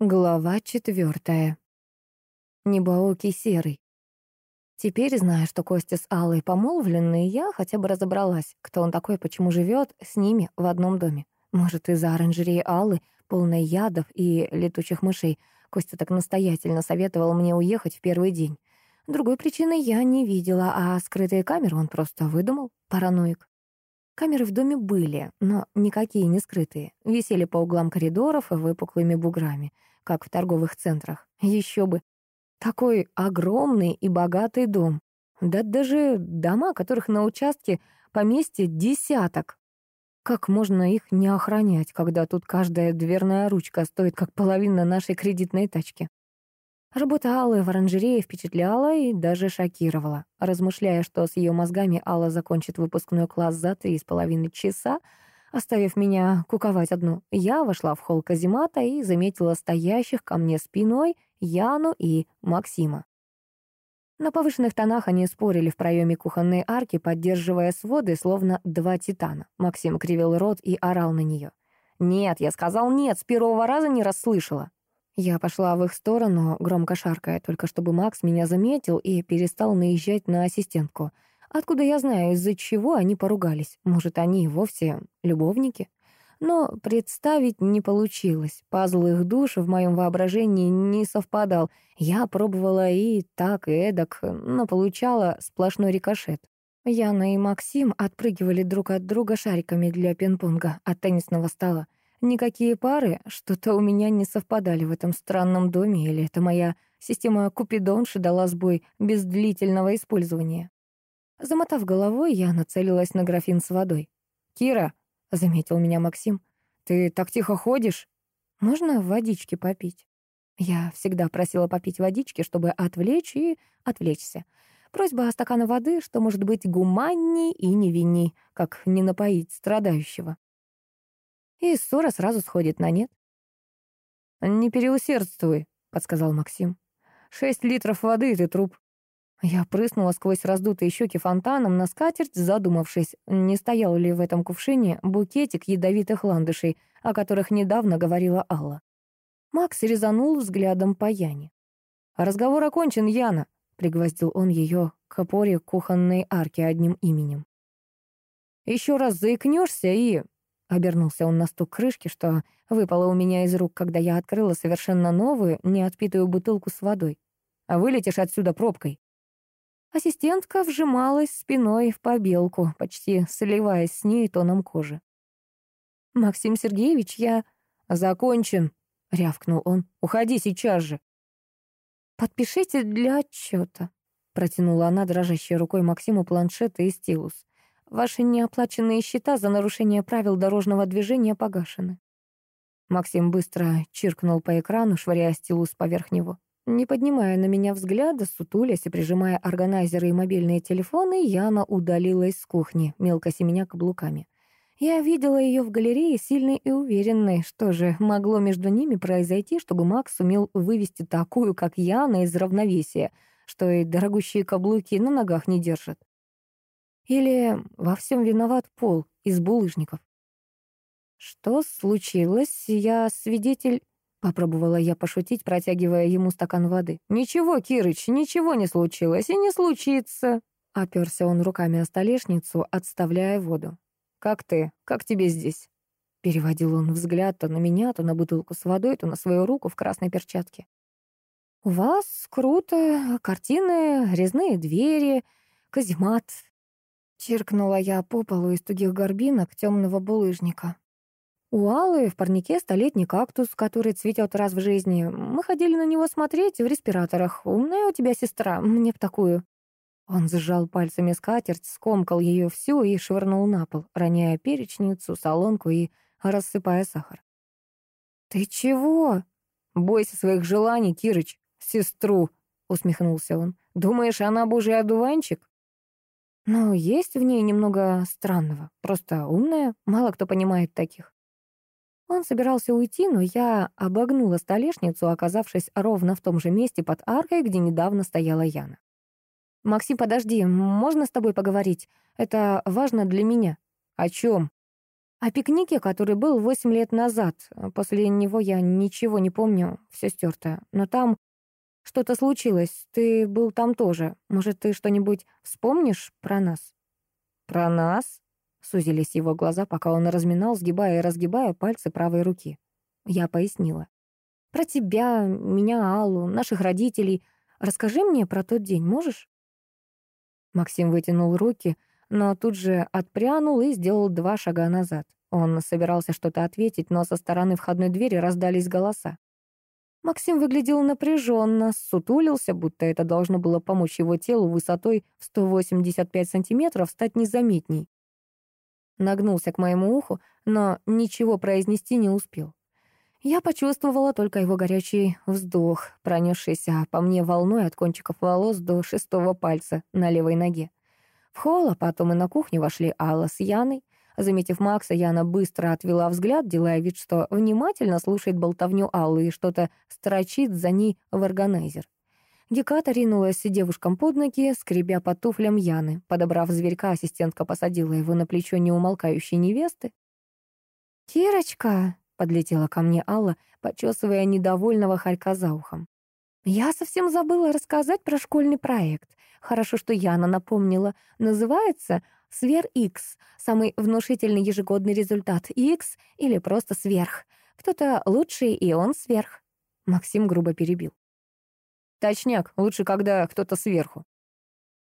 Глава четвертая. Небоокий серый. Теперь, зная, что Костя с Аллой помолвлены, я хотя бы разобралась, кто он такой, почему живет с ними в одном доме. Может, из-за оранжереи Аллы, полной ядов и летучих мышей, Костя так настоятельно советовал мне уехать в первый день. Другой причины я не видела, а скрытые камеры он просто выдумал. Параноик. Камеры в доме были, но никакие не скрытые. Висели по углам коридоров и выпуклыми буграми — как в торговых центрах. Еще бы. Такой огромный и богатый дом. Да даже дома, которых на участке поместье десяток. Как можно их не охранять, когда тут каждая дверная ручка стоит как половина нашей кредитной тачки? Работа Аллы в оранжерее впечатляла и даже шокировала. Размышляя, что с ее мозгами Алла закончит выпускной класс за три с половиной часа, Оставив меня куковать одну, я вошла в холл каземата и заметила стоящих ко мне спиной Яну и Максима. На повышенных тонах они спорили в проеме кухонной арки, поддерживая своды, словно два титана. Максим кривил рот и орал на нее. «Нет, я сказал нет, с первого раза не расслышала». Я пошла в их сторону, громко шаркая, только чтобы Макс меня заметил и перестал наезжать на ассистентку — Откуда я знаю, из-за чего они поругались? Может, они и вовсе любовники? Но представить не получилось. Пазл их душ в моем воображении не совпадал. Я пробовала и так, и эдак, но получала сплошной рикошет. Яна и Максим отпрыгивали друг от друга шариками для пинг-понга от теннисного стола. Никакие пары что-то у меня не совпадали в этом странном доме, или это моя система Купидонши дала сбой без длительного использования. Замотав головой, я нацелилась на графин с водой. «Кира», — заметил меня Максим, — «ты так тихо ходишь? Можно водички попить?» Я всегда просила попить водички, чтобы отвлечь и отвлечься. Просьба о стакане воды, что может быть гуманней и невинней, как не напоить страдающего. И ссора сразу сходит на нет. «Не переусердствуй», — подсказал Максим. «Шесть литров воды, и ты труп». Я прыснула сквозь раздутые щеки фонтаном на скатерть, задумавшись, не стоял ли в этом кувшине букетик ядовитых ландышей, о которых недавно говорила Алла. Макс резанул взглядом по Яне. «Разговор окончен, Яна», — пригвоздил он ее к опоре кухонной арки одним именем. «Еще раз заикнешься и...» — обернулся он на стук крышки, что выпало у меня из рук, когда я открыла совершенно новую, неотпитую бутылку с водой. «А вылетишь отсюда пробкой». Ассистентка вжималась спиной в побелку, почти сливаясь с ней тоном кожи. «Максим Сергеевич, я...» «Закончен», — рявкнул он. «Уходи сейчас же». «Подпишите для отчета», — протянула она дрожащей рукой Максиму планшет и стилус. «Ваши неоплаченные счета за нарушение правил дорожного движения погашены». Максим быстро чиркнул по экрану, швыряя стилус поверх него. Не поднимая на меня взгляда, сутулясь и прижимая органайзеры и мобильные телефоны, Яна удалилась с кухни, мелко семеня каблуками. Я видела ее в галерее, сильной и уверенной. Что же могло между ними произойти, чтобы Макс сумел вывести такую, как Яна, из равновесия, что и дорогущие каблуки на ногах не держат? Или во всем виноват пол из булыжников? Что случилось? Я свидетель Попробовала я пошутить, протягивая ему стакан воды. «Ничего, Кирыч, ничего не случилось и не случится!» Оперся он руками о столешницу, отставляя воду. «Как ты? Как тебе здесь?» Переводил он взгляд то на меня, то на бутылку с водой, то на свою руку в красной перчатке. «У вас круто, картины, резные двери, каземат». Чиркнула я по полу из тугих горбинок темного булыжника. У Аллы в парнике столетний кактус, который цветет раз в жизни. Мы ходили на него смотреть в респираторах. Умная у тебя сестра, мне б такую. Он сжал пальцами скатерть, скомкал ее всю и швырнул на пол, роняя перечницу, солонку и рассыпая сахар. «Ты чего?» «Бойся своих желаний, Кирыч, сестру», — усмехнулся он. «Думаешь, она божий одуванчик?» «Ну, есть в ней немного странного. Просто умная, мало кто понимает таких. Он собирался уйти, но я обогнула столешницу, оказавшись ровно в том же месте под аркой, где недавно стояла Яна. «Максим, подожди, можно с тобой поговорить? Это важно для меня». «О чем?» О пикнике, который был восемь лет назад. После него я ничего не помню, все стерто. Но там что-то случилось, ты был там тоже. Может, ты что-нибудь вспомнишь про нас?» «Про нас?» — сузились его глаза, пока он разминал, сгибая и разгибая пальцы правой руки. Я пояснила. «Про тебя, меня, Аллу, наших родителей. Расскажи мне про тот день, можешь?» Максим вытянул руки, но тут же отпрянул и сделал два шага назад. Он собирался что-то ответить, но со стороны входной двери раздались голоса. Максим выглядел напряженно, сутулился, будто это должно было помочь его телу высотой в 185 сантиметров стать незаметней. Нагнулся к моему уху, но ничего произнести не успел. Я почувствовала только его горячий вздох, пронесшийся по мне волной от кончиков волос до шестого пальца на левой ноге. В холл, а потом и на кухню вошли Алла с Яной. Заметив Макса, Яна быстро отвела взгляд, делая вид, что внимательно слушает болтовню Аллы и что-то строчит за ней в органайзер. Геката ринулась девушкам под ноги, скребя по туфлям Яны. Подобрав зверька, ассистентка посадила его на плечо неумолкающей невесты. «Кирочка!» — подлетела ко мне Алла, почесывая недовольного хорька за ухом. «Я совсем забыла рассказать про школьный проект. Хорошо, что Яна напомнила. Называется Свер-X — самый внушительный ежегодный результат. X или просто сверх. Кто-то лучший, и он сверх. Максим грубо перебил. Точняк, лучше, когда кто-то сверху.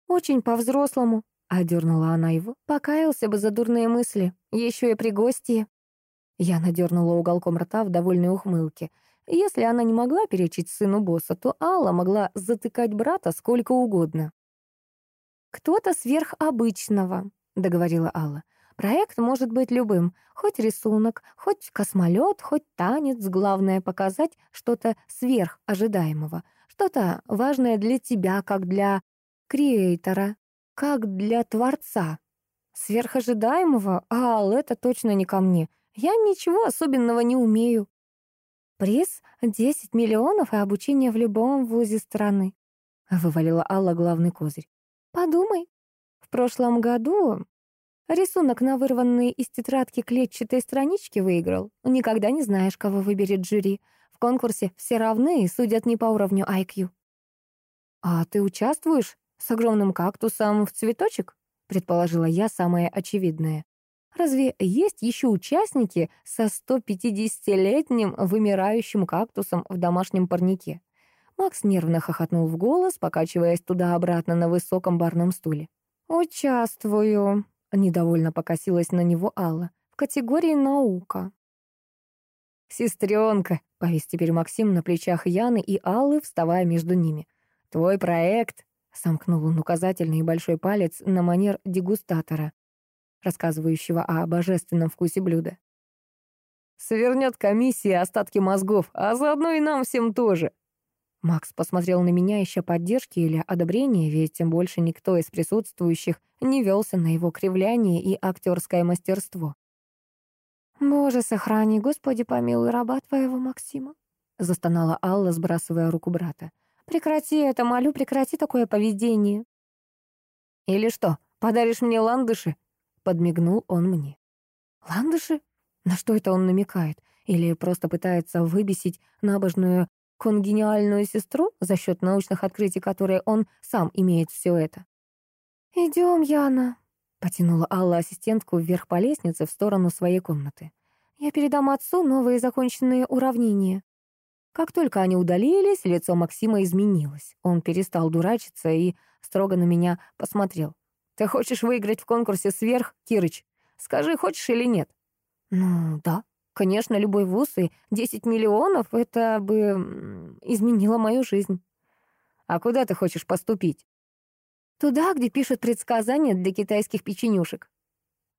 Очень по-взрослому, — одернула она его. Покаялся бы за дурные мысли. Еще и при гости. Я надернула уголком рта в довольной ухмылке. Если она не могла перечить сыну босса, то Алла могла затыкать брата сколько угодно. «Кто-то сверхобычного», — договорила Алла. «Проект может быть любым. Хоть рисунок, хоть космолет, хоть танец. Главное — показать что-то сверхожидаемого. Что-то важное для тебя, как для креатора, как для творца. Сверхожидаемого? Ал, это точно не ко мне. Я ничего особенного не умею. Приз — 10 миллионов и обучение в любом вузе страны», — вывалила Алла главный козырь. Подумай. В прошлом году рисунок на вырванной из тетрадки клетчатой страничке выиграл. Никогда не знаешь, кого выберет жюри. В конкурсе все равны и судят не по уровню IQ. «А ты участвуешь с огромным кактусом в цветочек?» предположила я самое очевидное. Разве есть еще участники со 150-летним вымирающим кактусом в домашнем парнике? Макс нервно хохотнул в голос, покачиваясь туда-обратно на высоком барном стуле. «Участвую», — недовольно покосилась на него Алла, «в категории наука». «Сестренка», — повис теперь Максим на плечах Яны и Аллы, вставая между ними. «Твой проект», — сомкнул он указательный и большой палец на манер дегустатора, рассказывающего о божественном вкусе блюда. «Свернет комиссия остатки мозгов, а заодно и нам всем тоже», Макс посмотрел на меня, ища поддержки или одобрения, ведь тем больше никто из присутствующих не велся на его кривляние и актерское мастерство. «Боже, сохрани, Господи, помилуй раба твоего Максима», — застонала Алла, сбрасывая руку брата. «Прекрати это, молю, прекрати такое поведение». «Или что, подаришь мне ландыши?» — подмигнул он мне. «Ландыши? На что это он намекает? Или просто пытается выбесить набожную конгениальную сестру, за счет научных открытий, которые он сам имеет все это. «Идем, Яна», — потянула Алла ассистентку вверх по лестнице в сторону своей комнаты. «Я передам отцу новые законченные уравнения». Как только они удалились, лицо Максима изменилось. Он перестал дурачиться и строго на меня посмотрел. «Ты хочешь выиграть в конкурсе сверх, Кирыч? Скажи, хочешь или нет?» «Ну, да», Конечно, любой вуз и 10 миллионов — это бы изменило мою жизнь. А куда ты хочешь поступить? Туда, где пишут предсказания для китайских печенюшек.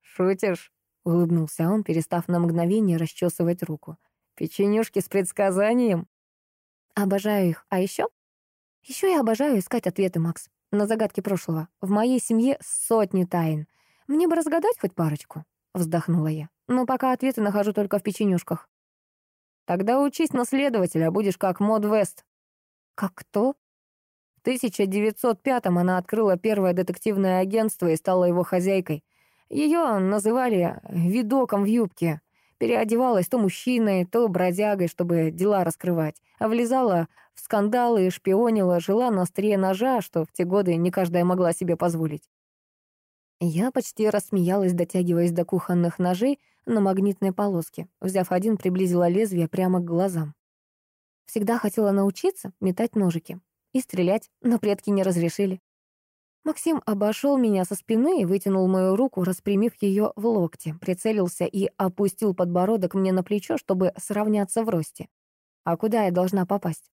Шутишь? — улыбнулся он, перестав на мгновение расчесывать руку. «Печенюшки с предсказанием?» «Обожаю их. А еще? Еще я обожаю искать ответы, Макс, на загадки прошлого. В моей семье сотни тайн. Мне бы разгадать хоть парочку», — вздохнула я. Но пока ответы нахожу только в печенюшках. Тогда учись на следователя, будешь как Мод Вест. Как кто? В 1905-м она открыла первое детективное агентство и стала его хозяйкой. Ее называли «видоком в юбке». Переодевалась то мужчиной, то бродягой, чтобы дела раскрывать. А влезала в скандалы, шпионила, жила на острие ножа, что в те годы не каждая могла себе позволить. Я почти рассмеялась, дотягиваясь до кухонных ножей на магнитной полоске. Взяв один, приблизила лезвие прямо к глазам. Всегда хотела научиться метать ножики и стрелять, но предки не разрешили. Максим обошел меня со спины и вытянул мою руку, распрямив ее в локте, прицелился и опустил подбородок мне на плечо, чтобы сравняться в росте. А куда я должна попасть?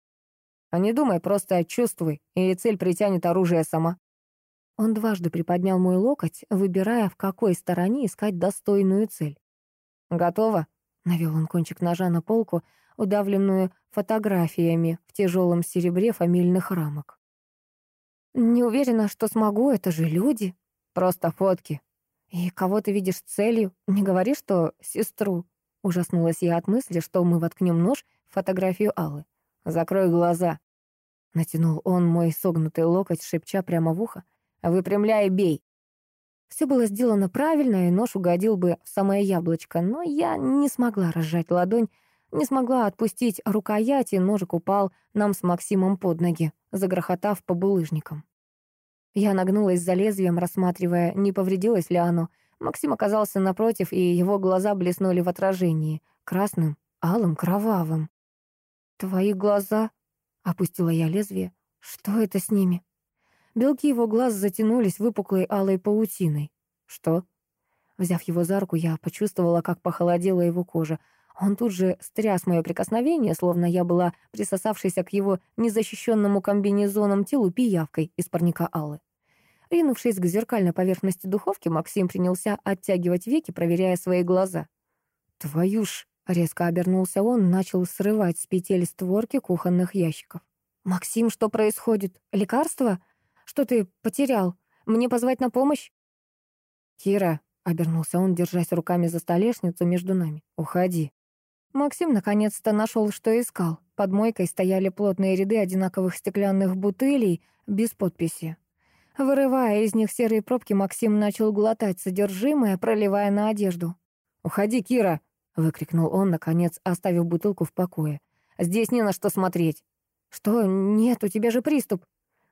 А не думай, просто чувствуй, и цель притянет оружие сама. Он дважды приподнял мой локоть, выбирая, в какой стороне искать достойную цель. «Готово?» — навел он кончик ножа на полку, удавленную фотографиями в тяжелом серебре фамильных рамок. «Не уверена, что смогу, это же люди. Просто фотки. И кого ты видишь целью? Не говори, что сестру». Ужаснулась я от мысли, что мы воткнем нож в фотографию Аллы. «Закрой глаза». Натянул он мой согнутый локоть, шепча прямо в ухо. «Выпрямляй бей». Все было сделано правильно, и нож угодил бы в самое яблочко, но я не смогла разжать ладонь, не смогла отпустить рукоять, и ножик упал нам с Максимом под ноги, загрохотав по булыжникам. Я нагнулась за лезвием, рассматривая, не повредилось ли оно. Максим оказался напротив, и его глаза блеснули в отражении. Красным, алым, кровавым. «Твои глаза?» — опустила я лезвие. «Что это с ними?» Белки его глаз затянулись выпуклой алой паутиной. «Что?» Взяв его за руку, я почувствовала, как похолодела его кожа. Он тут же стряс мое прикосновение, словно я была присосавшейся к его незащищенному комбинезоном телу пиявкой из парника Аллы. Ринувшись к зеркальной поверхности духовки, Максим принялся оттягивать веки, проверяя свои глаза. «Твою ж!» — резко обернулся он, начал срывать с петель створки кухонных ящиков. «Максим, что происходит? Лекарство? Что ты потерял? Мне позвать на помощь?» «Кира», — обернулся он, держась руками за столешницу между нами, — «уходи». Максим наконец-то нашел, что искал. Под мойкой стояли плотные ряды одинаковых стеклянных бутылей без подписи. Вырывая из них серые пробки, Максим начал глотать содержимое, проливая на одежду. «Уходи, Кира!» — выкрикнул он, наконец, оставив бутылку в покое. «Здесь не на что смотреть!» «Что? Нет, у тебя же приступ!»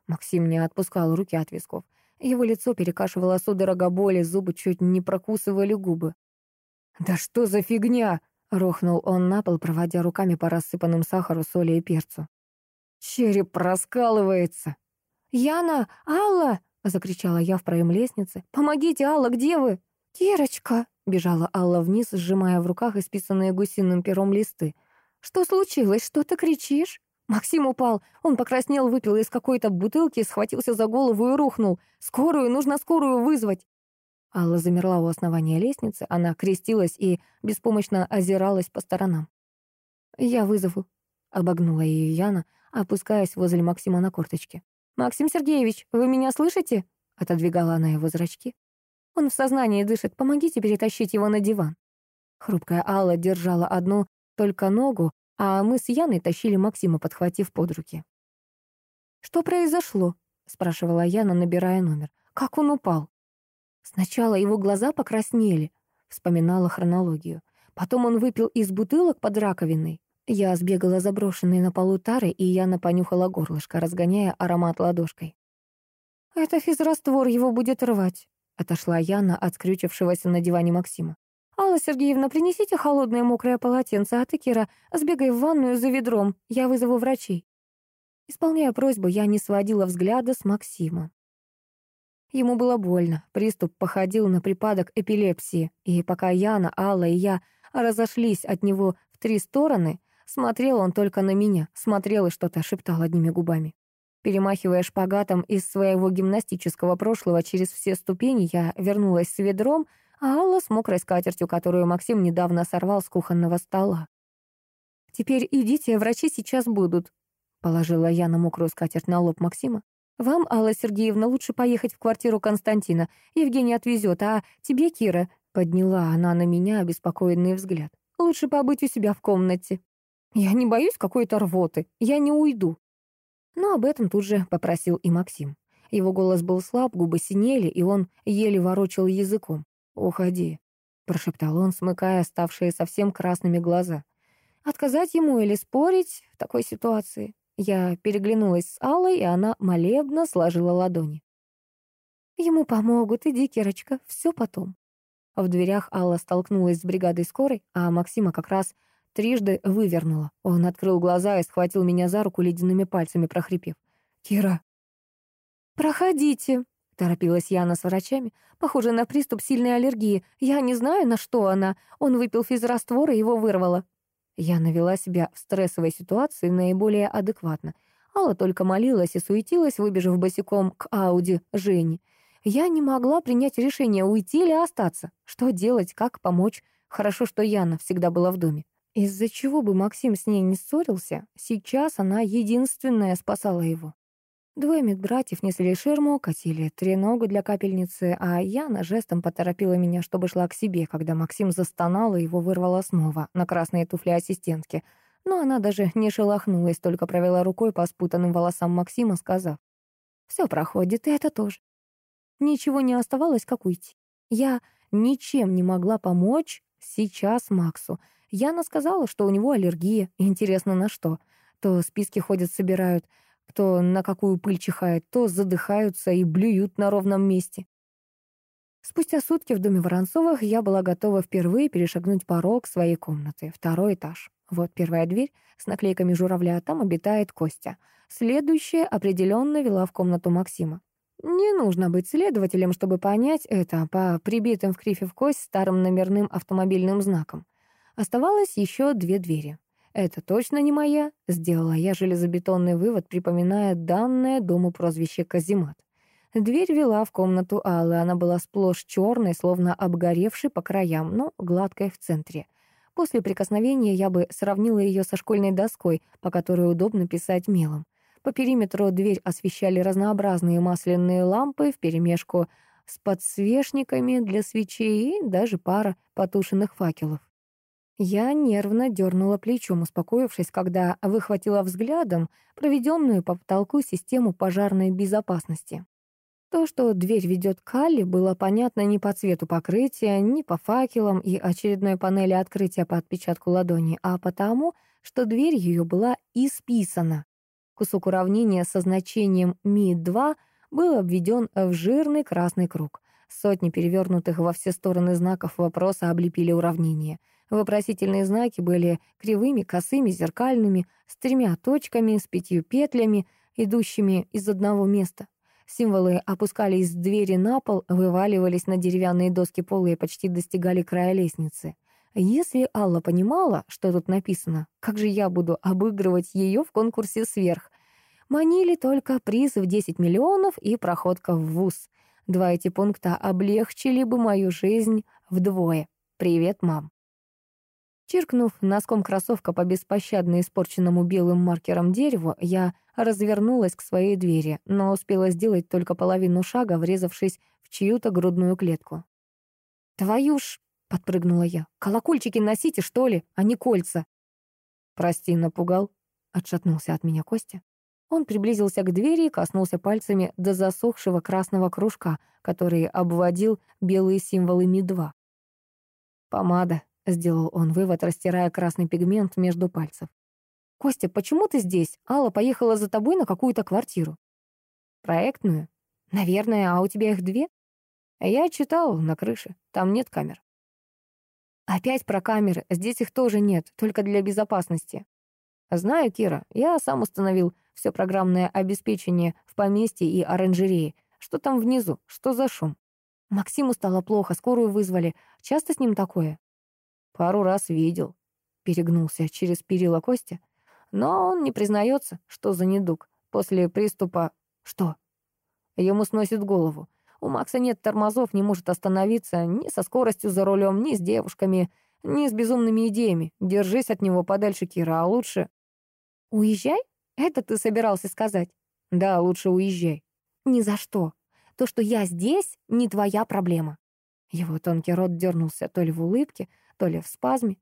Максим не отпускал руки от висков. Его лицо перекашивало судорога боли, зубы чуть не прокусывали губы. «Да что за фигня!» Рухнул он на пол, проводя руками по рассыпанным сахару, соли и перцу. «Череп раскалывается!» «Яна! Алла!» — закричала я в проем лестницы. «Помогите, Алла, где вы?» «Кирочка!» — бежала Алла вниз, сжимая в руках исписанные гусиным пером листы. «Что случилось? Что ты кричишь?» Максим упал. Он покраснел, выпил из какой-то бутылки, схватился за голову и рухнул. «Скорую! Нужно скорую вызвать!» Алла замерла у основания лестницы, она крестилась и беспомощно озиралась по сторонам. «Я вызову», — обогнула ее Яна, опускаясь возле Максима на корточке. «Максим Сергеевич, вы меня слышите?» — отодвигала она его зрачки. «Он в сознании дышит, помогите перетащить его на диван». Хрупкая Алла держала одну только ногу, а мы с Яной тащили Максима, подхватив под руки. «Что произошло?» — спрашивала Яна, набирая номер. «Как он упал?» Сначала его глаза покраснели, вспоминала хронологию. Потом он выпил из бутылок под раковиной. Я сбегала заброшенной на полу тары, и Яна понюхала горлышко, разгоняя аромат ладошкой. «Это физраствор, его будет рвать», — отошла Яна от скрючившегося на диване Максима. «Алла Сергеевна, принесите холодное мокрое полотенце, а ты, Кира, сбегай в ванную за ведром, я вызову врачей». Исполняя просьбу, я не сводила взгляда с Максима. Ему было больно, приступ походил на припадок эпилепсии, и пока Яна, Алла и я разошлись от него в три стороны, смотрел он только на меня, смотрел и что-то шептал одними губами. Перемахивая шпагатом из своего гимнастического прошлого через все ступени, я вернулась с ведром, а Алла с мокрой скатертью, которую Максим недавно сорвал с кухонного стола. «Теперь идите, врачи сейчас будут», — положила я на мокрую скатерть на лоб Максима. «Вам, Алла Сергеевна, лучше поехать в квартиру Константина. Евгений отвезет, а тебе, Кира...» Подняла она на меня обеспокоенный взгляд. «Лучше побыть у себя в комнате. Я не боюсь какой-то рвоты. Я не уйду». Но об этом тут же попросил и Максим. Его голос был слаб, губы синели, и он еле ворочал языком. «Уходи», — прошептал он, смыкая ставшие совсем красными глаза. Отказать ему или спорить в такой ситуации? Я переглянулась с Аллой, и она молебно сложила ладони. «Ему помогут, иди, Кирочка, все потом». В дверях Алла столкнулась с бригадой скорой, а Максима как раз трижды вывернула. Он открыл глаза и схватил меня за руку ледяными пальцами, прохрипев. «Кира!» «Проходите!» — торопилась Яна с врачами. «Похоже на приступ сильной аллергии. Я не знаю, на что она. Он выпил физраствор и его вырвало». Я навела себя в стрессовой ситуации наиболее адекватно. Алла только молилась и суетилась, выбежав босиком к Ауди Жени. Я не могла принять решение, уйти или остаться. Что делать, как помочь. Хорошо, что Яна всегда была в доме. Из-за чего бы Максим с ней не ссорился, сейчас она единственная спасала его. Двое медбратьев несли ширму, катили треногу для капельницы, а Яна жестом поторопила меня, чтобы шла к себе, когда Максим застонал и его вырвало снова на красные туфли ассистентки. Но она даже не шелохнулась, только провела рукой по спутанным волосам Максима, сказав, «Все проходит, и это тоже». Ничего не оставалось, как уйти. Я ничем не могла помочь сейчас Максу. Яна сказала, что у него аллергия. Интересно, на что? То списки ходят, собирают — кто на какую пыль чихает, то задыхаются и блюют на ровном месте. Спустя сутки в доме Воронцовых я была готова впервые перешагнуть порог своей комнаты, второй этаж. Вот первая дверь с наклейками журавля, там обитает Костя. Следующая определенно вела в комнату Максима. Не нужно быть следователем, чтобы понять это по прибитым в крифе в кость старым номерным автомобильным знакам. Оставалось еще две двери. «Это точно не моя», — сделала я железобетонный вывод, припоминая данное дому прозвище Казимат. Дверь вела в комнату Аллы, она была сплошь черной, словно обгоревшей по краям, но гладкой в центре. После прикосновения я бы сравнила ее со школьной доской, по которой удобно писать мелом. По периметру дверь освещали разнообразные масляные лампы вперемешку с подсвечниками для свечей и даже пара потушенных факелов. Я нервно дернула плечом, успокоившись, когда выхватила взглядом проведенную по потолку систему пожарной безопасности. То, что дверь ведет к Алле, было понятно не по цвету покрытия, ни по факелам и очередной панели открытия по отпечатку ладони, а потому, что дверь ее была исписана. Кусок уравнения со значением Ми-2 был обведен в жирный красный круг. Сотни перевернутых во все стороны знаков вопроса облепили уравнение — Вопросительные знаки были кривыми, косыми, зеркальными, с тремя точками, с пятью петлями, идущими из одного места. Символы опускались с двери на пол, вываливались на деревянные доски пола и почти достигали края лестницы. Если Алла понимала, что тут написано, как же я буду обыгрывать ее в конкурсе сверх? Манили только приз в 10 миллионов и проходка в ВУЗ. Два эти пункта облегчили бы мою жизнь вдвое. Привет, мам. Чиркнув носком кроссовка по беспощадно испорченному белым маркером дереву, я развернулась к своей двери, но успела сделать только половину шага, врезавшись в чью-то грудную клетку. «Твою ж!» — подпрыгнула я. «Колокольчики носите, что ли, а не кольца!» «Прости, напугал», — отшатнулся от меня Костя. Он приблизился к двери и коснулся пальцами до засохшего красного кружка, который обводил белые символы Ми-2. «Помада», — сделал он вывод, растирая красный пигмент между пальцев. «Костя, почему ты здесь? Алла поехала за тобой на какую-то квартиру». «Проектную?» «Наверное, а у тебя их две?» «Я читал на крыше, там нет камер». «Опять про камеры, здесь их тоже нет, только для безопасности». «Знаю, Кира, я сам установил все программное обеспечение в поместье и оранжерее. Что там внизу? Что за шум?» Максиму стало плохо, скорую вызвали. Часто с ним такое? Пару раз видел. Перегнулся через перила Костя. Но он не признается, что за недуг. После приступа... Что? Ему сносит голову. У Макса нет тормозов, не может остановиться ни со скоростью за рулем, ни с девушками, ни с безумными идеями. Держись от него подальше, Кира, а лучше... Уезжай? Это ты собирался сказать? Да, лучше уезжай. Ни за что. То, что я здесь, не твоя проблема. Его тонкий рот дернулся то ли в улыбке, то ли в спазме.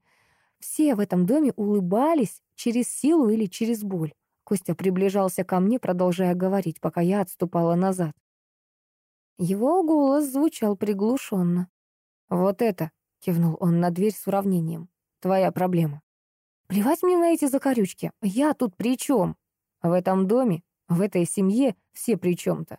Все в этом доме улыбались через силу или через боль. Костя приближался ко мне, продолжая говорить, пока я отступала назад. Его голос звучал приглушенно. «Вот это», — кивнул он на дверь с уравнением, — «твоя проблема». «Плевать мне на эти закорючки. Я тут при чем? В этом доме, в этой семье все при чем-то».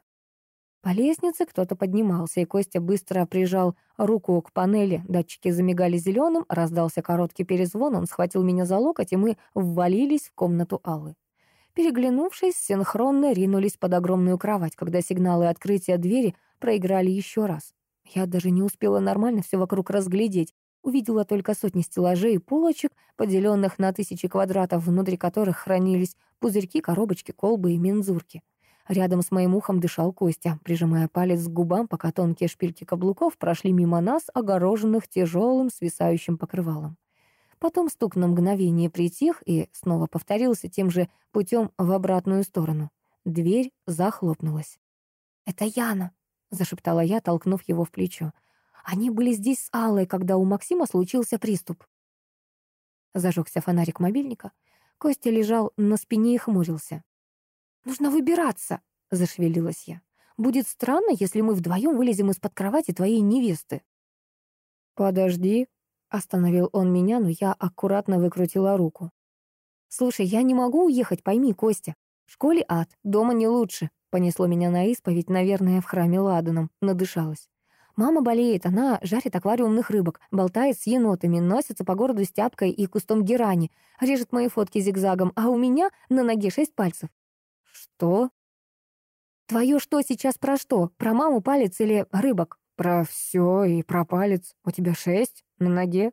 По лестнице кто-то поднимался, и Костя быстро прижал руку к панели. Датчики замигали зеленым, раздался короткий перезвон, он схватил меня за локоть, и мы ввалились в комнату Аллы. Переглянувшись, синхронно ринулись под огромную кровать, когда сигналы открытия двери проиграли еще раз. Я даже не успела нормально все вокруг разглядеть. Увидела только сотни стеллажей и полочек, поделенных на тысячи квадратов, внутри которых хранились пузырьки, коробочки, колбы и мензурки. Рядом с моим ухом дышал Костя, прижимая палец к губам, пока тонкие шпильки каблуков прошли мимо нас, огороженных тяжелым свисающим покрывалом. Потом стук на мгновение притих и снова повторился тем же путем в обратную сторону. Дверь захлопнулась. «Это Яна», — зашептала я, толкнув его в плечо. «Они были здесь с Аллой, когда у Максима случился приступ». Зажегся фонарик мобильника. Костя лежал на спине и хмурился. «Нужно выбираться», — зашевелилась я. «Будет странно, если мы вдвоем вылезем из-под кровати твоей невесты». «Подожди», — остановил он меня, но я аккуратно выкрутила руку. «Слушай, я не могу уехать, пойми, Костя. В школе ад, дома не лучше». Понесло меня на исповедь, наверное, в храме Ладаном. Надышалась. Мама болеет, она жарит аквариумных рыбок, болтает с енотами, носится по городу с тяпкой и кустом герани, режет мои фотки зигзагом, а у меня на ноге шесть пальцев. «Что?» «Твое что сейчас про что? Про маму палец или рыбок?» «Про все и про палец. У тебя шесть на ноге?»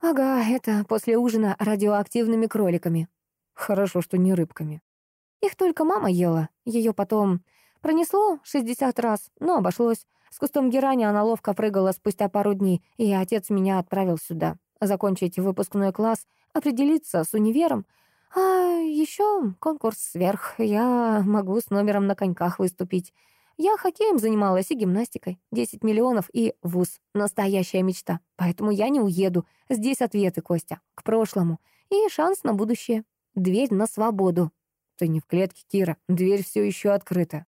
«Ага, это после ужина радиоактивными кроликами». «Хорошо, что не рыбками». «Их только мама ела. Ее потом пронесло шестьдесят раз, но обошлось. С кустом герани она ловко прыгала спустя пару дней, и отец меня отправил сюда. Закончить выпускной класс, определиться с универом — а еще конкурс сверх. Я могу с номером на коньках выступить. Я хоккеем занималась и гимнастикой. 10 миллионов и вуз. Настоящая мечта. Поэтому я не уеду. Здесь ответы, Костя. К прошлому. И шанс на будущее. Дверь на свободу. Ты не в клетке, Кира. Дверь все еще открыта.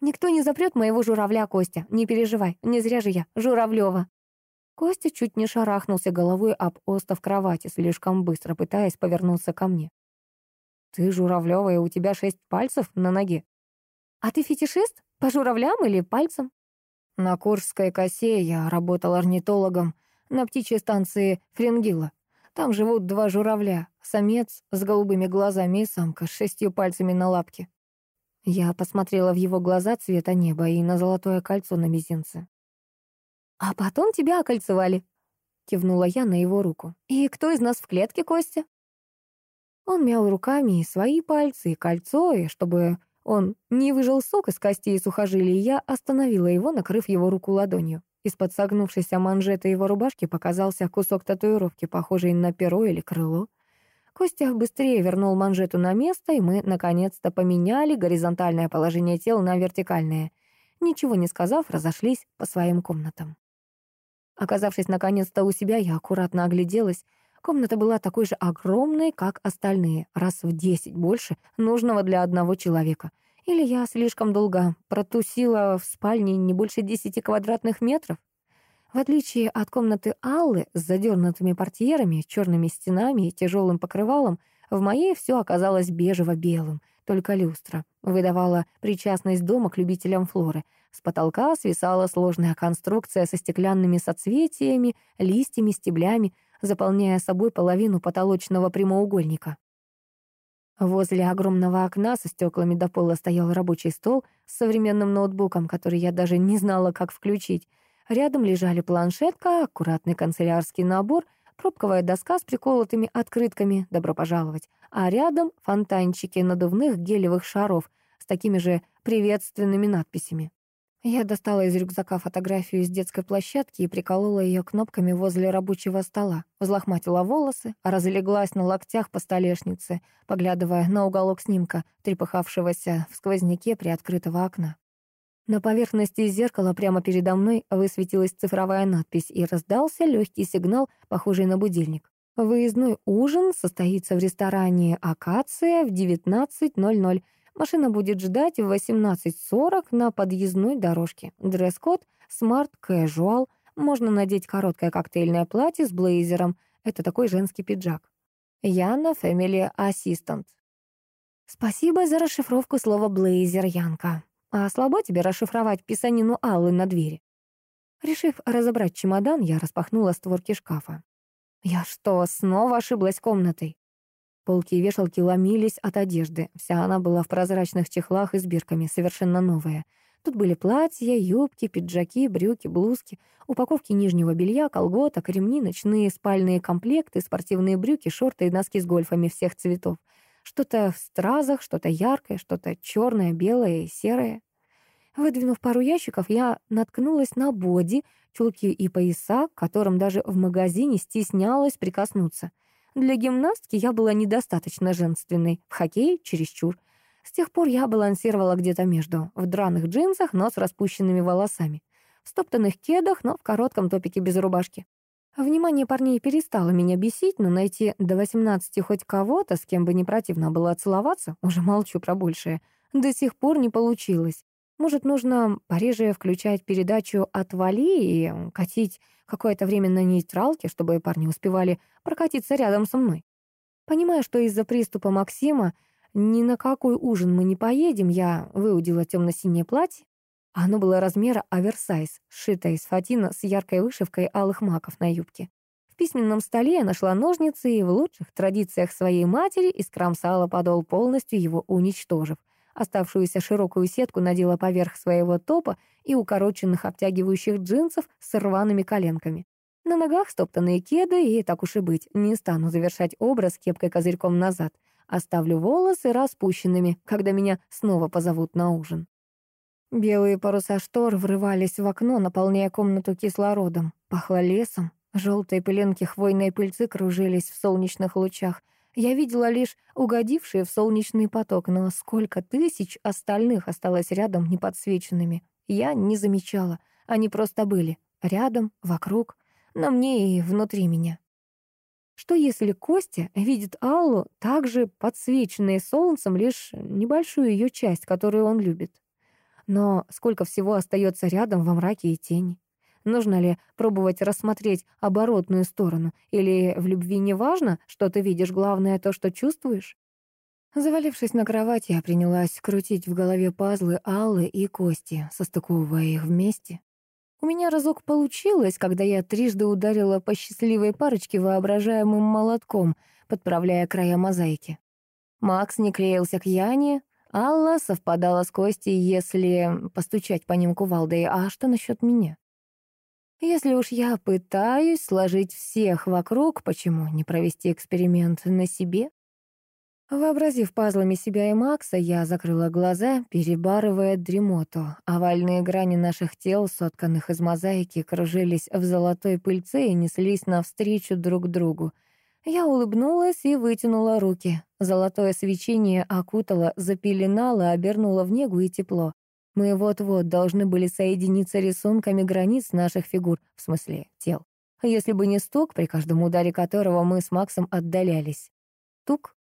Никто не запрет моего журавля, Костя. Не переживай. Не зря же я Журавлева. Костя чуть не шарахнулся головой об остов кровати, слишком быстро пытаясь повернуться ко мне. «Ты журавлёва, и у тебя шесть пальцев на ноге». «А ты фетишист? По журавлям или пальцам?» На Куршской косе я работал орнитологом на птичьей станции Фрингила. Там живут два журавля, самец с голубыми глазами и самка с шестью пальцами на лапке. Я посмотрела в его глаза цвета неба и на золотое кольцо на мизинце. «А потом тебя окольцевали», — кивнула я на его руку. «И кто из нас в клетке, Костя?» Он мял руками и свои пальцы, и кольцо, и чтобы он не выжил сок из костей и сухожилий, я остановила его, накрыв его руку ладонью. Из-под согнувшейся манжеты его рубашки показался кусок татуировки, похожий на перо или крыло. Костя быстрее вернул манжету на место, и мы, наконец-то, поменяли горизонтальное положение тела на вертикальное. Ничего не сказав, разошлись по своим комнатам. Оказавшись наконец-то у себя, я аккуратно огляделась. Комната была такой же огромной, как остальные, раз в десять больше нужного для одного человека. Или я слишком долго протусила в спальне не больше десяти квадратных метров? В отличие от комнаты Аллы с задернутыми портьерами, черными стенами и тяжелым покрывалом, в моей все оказалось бежево-белым, только люстра выдавала причастность дома к любителям флоры — с потолка свисала сложная конструкция со стеклянными соцветиями, листьями, стеблями, заполняя собой половину потолочного прямоугольника. Возле огромного окна со стеклами до пола стоял рабочий стол с современным ноутбуком, который я даже не знала, как включить. Рядом лежали планшетка, аккуратный канцелярский набор, пробковая доска с приколотыми открытками «Добро пожаловать», а рядом фонтанчики надувных гелевых шаров с такими же приветственными надписями. Я достала из рюкзака фотографию из детской площадки и приколола ее кнопками возле рабочего стола, взлохматила волосы, разлеглась на локтях по столешнице, поглядывая на уголок снимка, трепыхавшегося в сквозняке приоткрытого окна. На поверхности зеркала прямо передо мной высветилась цифровая надпись и раздался легкий сигнал, похожий на будильник. Выездной ужин состоится в ресторане «Акация» в 19.00. Машина будет ждать в 18.40 на подъездной дорожке. Дресс-код Smart Casual. Можно надеть короткое коктейльное платье с блейзером. Это такой женский пиджак. Яна Family Assistant. Спасибо за расшифровку слова «блейзер», Янка. А слабо тебе расшифровать писанину Аллы на двери? Решив разобрать чемодан, я распахнула створки шкафа. Я что, снова ошиблась комнатой? Полки и вешалки ломились от одежды. Вся она была в прозрачных чехлах и с бирками, совершенно новая. Тут были платья, юбки, пиджаки, брюки, блузки, упаковки нижнего белья, колготок, ремни, ночные спальные комплекты, спортивные брюки, шорты и носки с гольфами всех цветов. Что-то в стразах, что-то яркое, что-то черное, белое и серое. Выдвинув пару ящиков, я наткнулась на боди, чулки и пояса, к которым даже в магазине стеснялась прикоснуться. Для гимнастки я была недостаточно женственной, в хоккее — чересчур. С тех пор я балансировала где-то между, в драных джинсах, но с распущенными волосами, в стоптанных кедах, но в коротком топике без рубашки. Внимание парней перестало меня бесить, но найти до 18 хоть кого-то, с кем бы не противно было целоваться, уже молчу про большее, до сих пор не получилось. Может, нужно пореже включать передачу «Отвали» и катить какое-то время на нейтралке, чтобы парни успевали прокатиться рядом со мной. Понимая, что из-за приступа Максима ни на какой ужин мы не поедем, я выудила темно-синее платье. Оно было размера оверсайз, сшитое из фатина с яркой вышивкой алых маков на юбке. В письменном столе я нашла ножницы и в лучших традициях своей матери искромсала подол полностью его уничтожив — Оставшуюся широкую сетку надела поверх своего топа и укороченных обтягивающих джинсов с рваными коленками. На ногах стоптанные кеды, и так уж и быть, не стану завершать образ кепкой козырьком назад. Оставлю волосы распущенными, когда меня снова позовут на ужин. Белые паруса штор врывались в окно, наполняя комнату кислородом. Пахло лесом, желтые пыленки хвойной пыльцы кружились в солнечных лучах, я видела лишь угодившие в солнечный поток, но сколько тысяч остальных осталось рядом неподсвеченными. Я не замечала. Они просто были. Рядом, вокруг, на мне и внутри меня. Что если Костя видит Аллу также подсвеченной солнцем лишь небольшую ее часть, которую он любит? Но сколько всего остается рядом во мраке и тени? Нужно ли пробовать рассмотреть оборотную сторону? Или в любви не важно, что ты видишь, главное то, что чувствуешь? Завалившись на кровать, я принялась крутить в голове пазлы Аллы и Кости, состыковывая их вместе. У меня разок получилось, когда я трижды ударила по счастливой парочке воображаемым молотком, подправляя края мозаики. Макс не клеился к Яне, Алла совпадала с Костей, если постучать по ним кувалдой. А что насчет меня? Если уж я пытаюсь сложить всех вокруг, почему не провести эксперимент на себе? Вообразив пазлами себя и Макса, я закрыла глаза, перебарывая дремоту. Овальные грани наших тел, сотканных из мозаики, кружились в золотой пыльце и неслись навстречу друг другу. Я улыбнулась и вытянула руки. Золотое свечение окутало, запеленало, обернуло в негу и тепло. Мы вот-вот должны были соединиться рисунками границ наших фигур, в смысле тел. Если бы не стук, при каждом ударе которого мы с Максом отдалялись. Тук.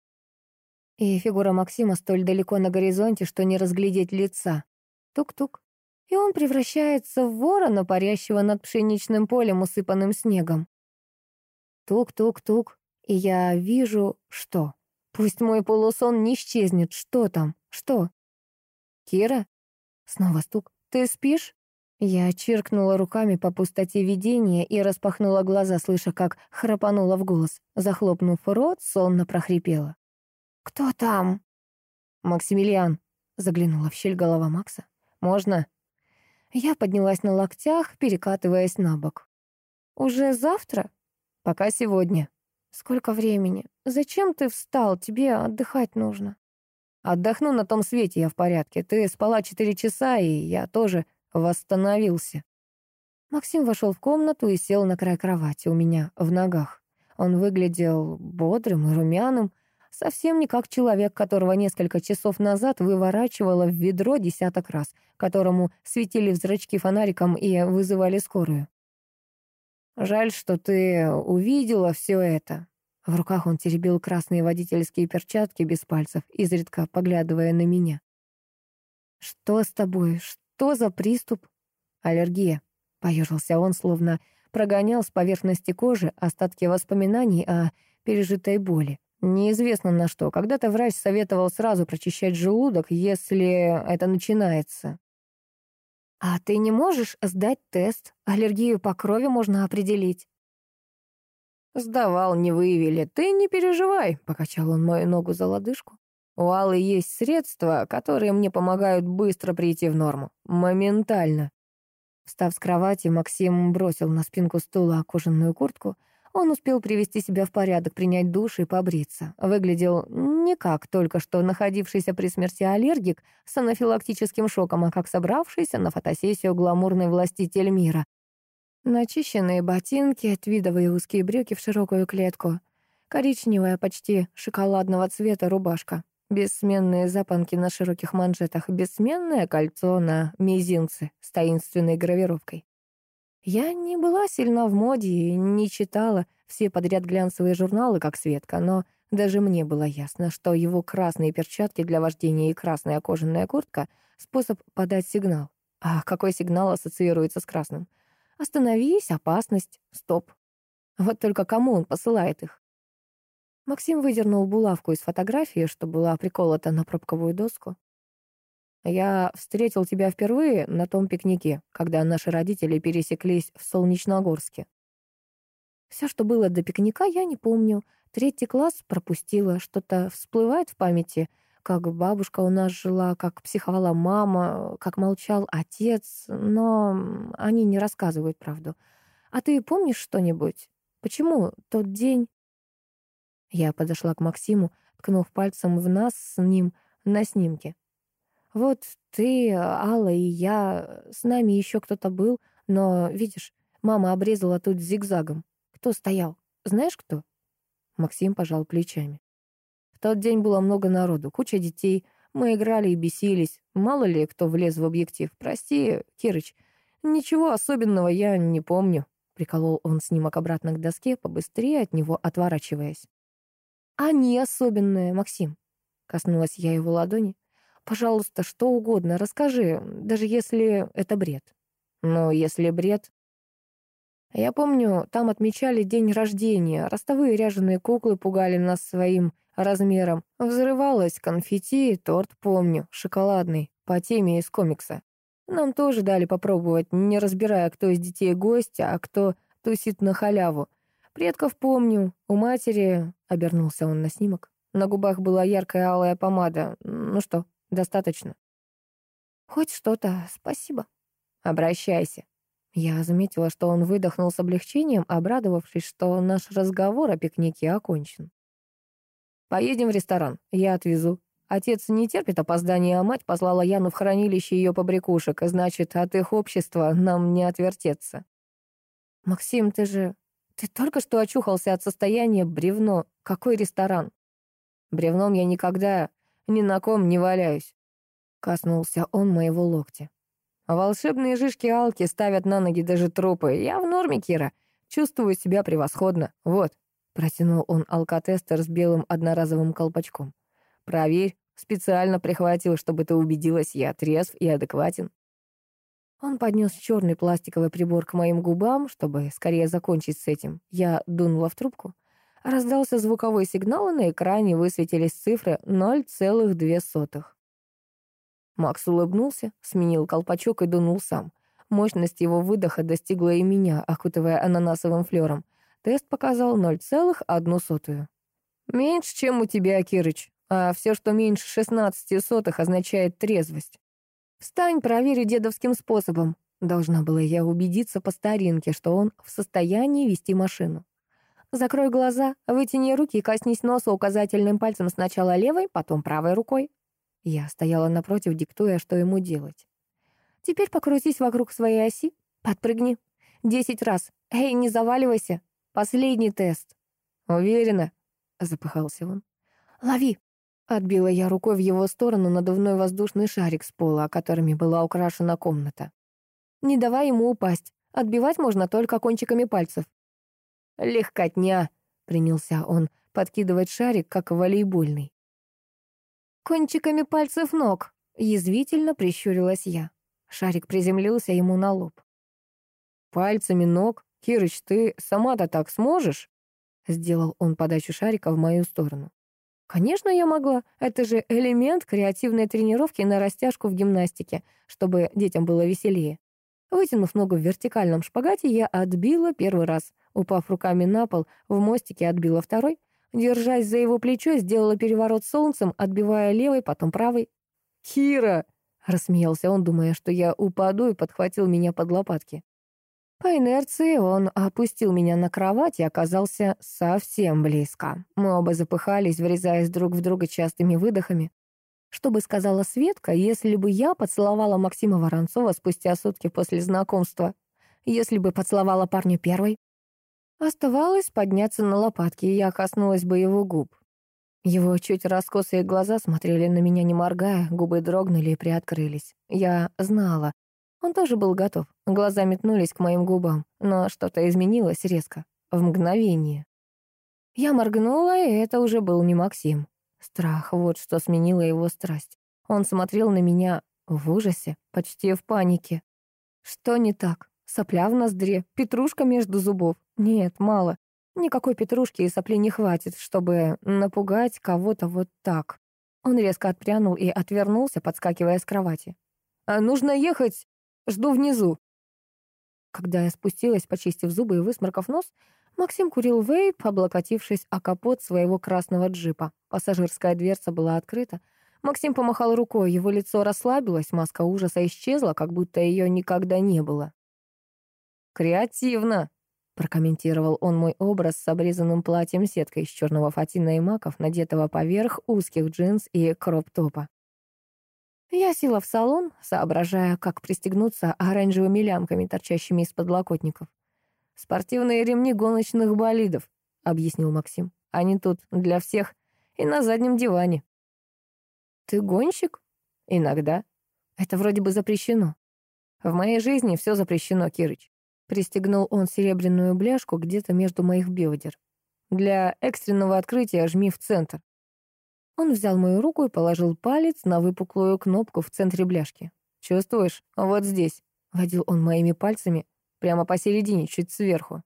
И фигура Максима столь далеко на горизонте, что не разглядеть лица. Тук-тук. И он превращается в ворона, парящего над пшеничным полем, усыпанным снегом. Тук-тук-тук. И я вижу, что? Пусть мой полусон не исчезнет. Что там? Что? Кира? Снова стук. «Ты спишь?» Я чиркнула руками по пустоте видения и распахнула глаза, слыша, как храпанула в голос. Захлопнув рот, сонно прохрипела. «Кто там?» «Максимилиан», — заглянула в щель голова Макса. «Можно?» Я поднялась на локтях, перекатываясь на бок. «Уже завтра?» «Пока сегодня». «Сколько времени? Зачем ты встал? Тебе отдыхать нужно». Отдохну на том свете, я в порядке. Ты спала четыре часа, и я тоже восстановился. Максим вошел в комнату и сел на край кровати у меня в ногах. Он выглядел бодрым и румяным, совсем не как человек, которого несколько часов назад выворачивало в ведро десяток раз, которому светили в зрачки фонариком и вызывали скорую. «Жаль, что ты увидела все это», в руках он теребил красные водительские перчатки без пальцев, изредка поглядывая на меня. «Что с тобой? Что за приступ?» «Аллергия», — Поежился он, словно прогонял с поверхности кожи остатки воспоминаний о пережитой боли. Неизвестно на что. Когда-то врач советовал сразу прочищать желудок, если это начинается. «А ты не можешь сдать тест? Аллергию по крови можно определить». «Сдавал, не выявили. Ты не переживай», — покачал он мою ногу за лодыжку. «У Аллы есть средства, которые мне помогают быстро прийти в норму. Моментально». Встав с кровати, Максим бросил на спинку стула кожаную куртку. Он успел привести себя в порядок, принять душ и побриться. Выглядел не как только что находившийся при смерти аллергик с анафилактическим шоком, а как собравшийся на фотосессию гламурный властитель мира, Начищенные ботинки, твидовые узкие брюки в широкую клетку, коричневая, почти шоколадного цвета рубашка, бессменные запонки на широких манжетах, бессменное кольцо на мизинце с таинственной гравировкой. Я не была сильна в моде и не читала все подряд глянцевые журналы, как Светка, но даже мне было ясно, что его красные перчатки для вождения и красная кожаная куртка — способ подать сигнал. А какой сигнал ассоциируется с красным? Остановись, опасность, стоп. Вот только кому он посылает их? Максим выдернул булавку из фотографии, что была приколота на пробковую доску. «Я встретил тебя впервые на том пикнике, когда наши родители пересеклись в Солнечногорске. Все, что было до пикника, я не помню. Третий класс пропустила, что-то всплывает в памяти — как бабушка у нас жила, как психовала мама, как молчал отец, но они не рассказывают правду. А ты помнишь что-нибудь? Почему тот день...» Я подошла к Максиму, ткнув пальцем в нас с ним на снимке. «Вот ты, Алла и я, с нами еще кто-то был, но, видишь, мама обрезала тут зигзагом. Кто стоял? Знаешь, кто?» Максим пожал плечами. В тот день было много народу, куча детей. Мы играли и бесились. Мало ли кто влез в объектив. Прости, Кирыч, ничего особенного я не помню. Приколол он снимок обратно к доске, побыстрее от него отворачиваясь. «А не особенное, Максим», — коснулась я его ладони. «Пожалуйста, что угодно, расскажи, даже если это бред». «Но если бред...» Я помню, там отмечали день рождения, ростовые ряженые куклы пугали нас своим размером. Взрывалось конфетти, торт помню, шоколадный, по теме из комикса. Нам тоже дали попробовать, не разбирая, кто из детей гость, а кто тусит на халяву. Предков помню, у матери, обернулся он на снимок, на губах была яркая алая помада. Ну что, достаточно? Хоть что-то, спасибо. Обращайся. Я заметила, что он выдохнул с облегчением, обрадовавшись, что наш разговор о пикнике окончен. Поедем в ресторан, я отвезу. Отец не терпит опоздания, а мать послала Яну в хранилище ее побрякушек, значит, от их общества нам не отвертеться. Максим, ты же... Ты только что очухался от состояния бревно. Какой ресторан? Бревном я никогда ни на ком не валяюсь. Коснулся он моего локтя. Волшебные жишки Алки ставят на ноги даже трупы. Я в норме, Кира. Чувствую себя превосходно. Вот, Протянул он алкотестер с белым одноразовым колпачком. «Проверь. Специально прихватил, чтобы ты убедилась, я трезв и адекватен». Он поднес черный пластиковый прибор к моим губам, чтобы скорее закончить с этим. Я дунула в трубку. Раздался звуковой сигнал, и на экране высветились цифры 0,2. Макс улыбнулся, сменил колпачок и дунул сам. Мощность его выдоха достигла и меня, окутывая ананасовым флером. Тест показал 0,1. Меньше, чем у тебя, Кирыч. А все, что меньше 16 сотых, означает трезвость. Встань, проверь дедовским способом. Должна была я убедиться по старинке, что он в состоянии вести машину. Закрой глаза, вытяни руки и коснись носа указательным пальцем сначала левой, потом правой рукой. Я стояла напротив, диктуя, что ему делать. Теперь покрутись вокруг своей оси, подпрыгни. Десять раз. Эй, не заваливайся. Последний тест. Уверена? Запыхался он. Лови. Отбила я рукой в его сторону надувной воздушный шарик с пола, которыми была украшена комната. Не давай ему упасть. Отбивать можно только кончиками пальцев. Легкотня, принялся он подкидывать шарик, как волейбольный. Кончиками пальцев ног, язвительно прищурилась я. Шарик приземлился ему на лоб. Пальцами ног. Кирыч, ты сама-то так сможешь? Сделал он подачу шарика в мою сторону. Конечно, я могла. Это же элемент креативной тренировки на растяжку в гимнастике, чтобы детям было веселее. Вытянув ногу в вертикальном шпагате, я отбила первый раз. Упав руками на пол, в мостике отбила второй. Держась за его плечо, сделала переворот солнцем, отбивая левой, потом правой. «Кира!» — рассмеялся он, думая, что я упаду, и подхватил меня под лопатки. По инерции он опустил меня на кровать и оказался совсем близко. Мы оба запыхались, врезаясь друг в друга частыми выдохами. Что бы сказала Светка, если бы я поцеловала Максима Воронцова спустя сутки после знакомства? Если бы поцеловала парня первой? Оставалось подняться на лопатки, и я коснулась бы его губ. Его чуть раскосые глаза смотрели на меня, не моргая, губы дрогнули и приоткрылись. Я знала, он тоже был готов. Глаза метнулись к моим губам, но что-то изменилось резко, в мгновение. Я моргнула, и это уже был не Максим. Страх, вот что сменило его страсть. Он смотрел на меня в ужасе, почти в панике. Что не так? Сопля в ноздре, петрушка между зубов. Нет, мало. Никакой петрушки и сопли не хватит, чтобы напугать кого-то вот так. Он резко отпрянул и отвернулся, подскакивая с кровати. «А нужно ехать Жду внизу». Когда я спустилась, почистив зубы и высморкав нос, Максим курил вейп, облокотившись о капот своего красного джипа. Пассажирская дверца была открыта. Максим помахал рукой, его лицо расслабилось, маска ужаса исчезла, как будто ее никогда не было. «Креативно», — прокомментировал он мой образ с обрезанным платьем сеткой из черного фатина и маков, надетого поверх узких джинс и кроп-топа. Я села в салон, соображая, как пристегнуться оранжевыми лямками, торчащими из подлокотников. «Спортивные ремни гоночных болидов», — объяснил Максим. «Они тут для всех и на заднем диване». «Ты гонщик?» «Иногда. Это вроде бы запрещено». «В моей жизни все запрещено, Кирыч». Пристегнул он серебряную бляшку где-то между моих бедер. «Для экстренного открытия жми в центр. Он взял мою руку и положил палец на выпуклую кнопку в центре бляшки. «Чувствуешь? Вот здесь», — водил он моими пальцами, прямо посередине, чуть сверху.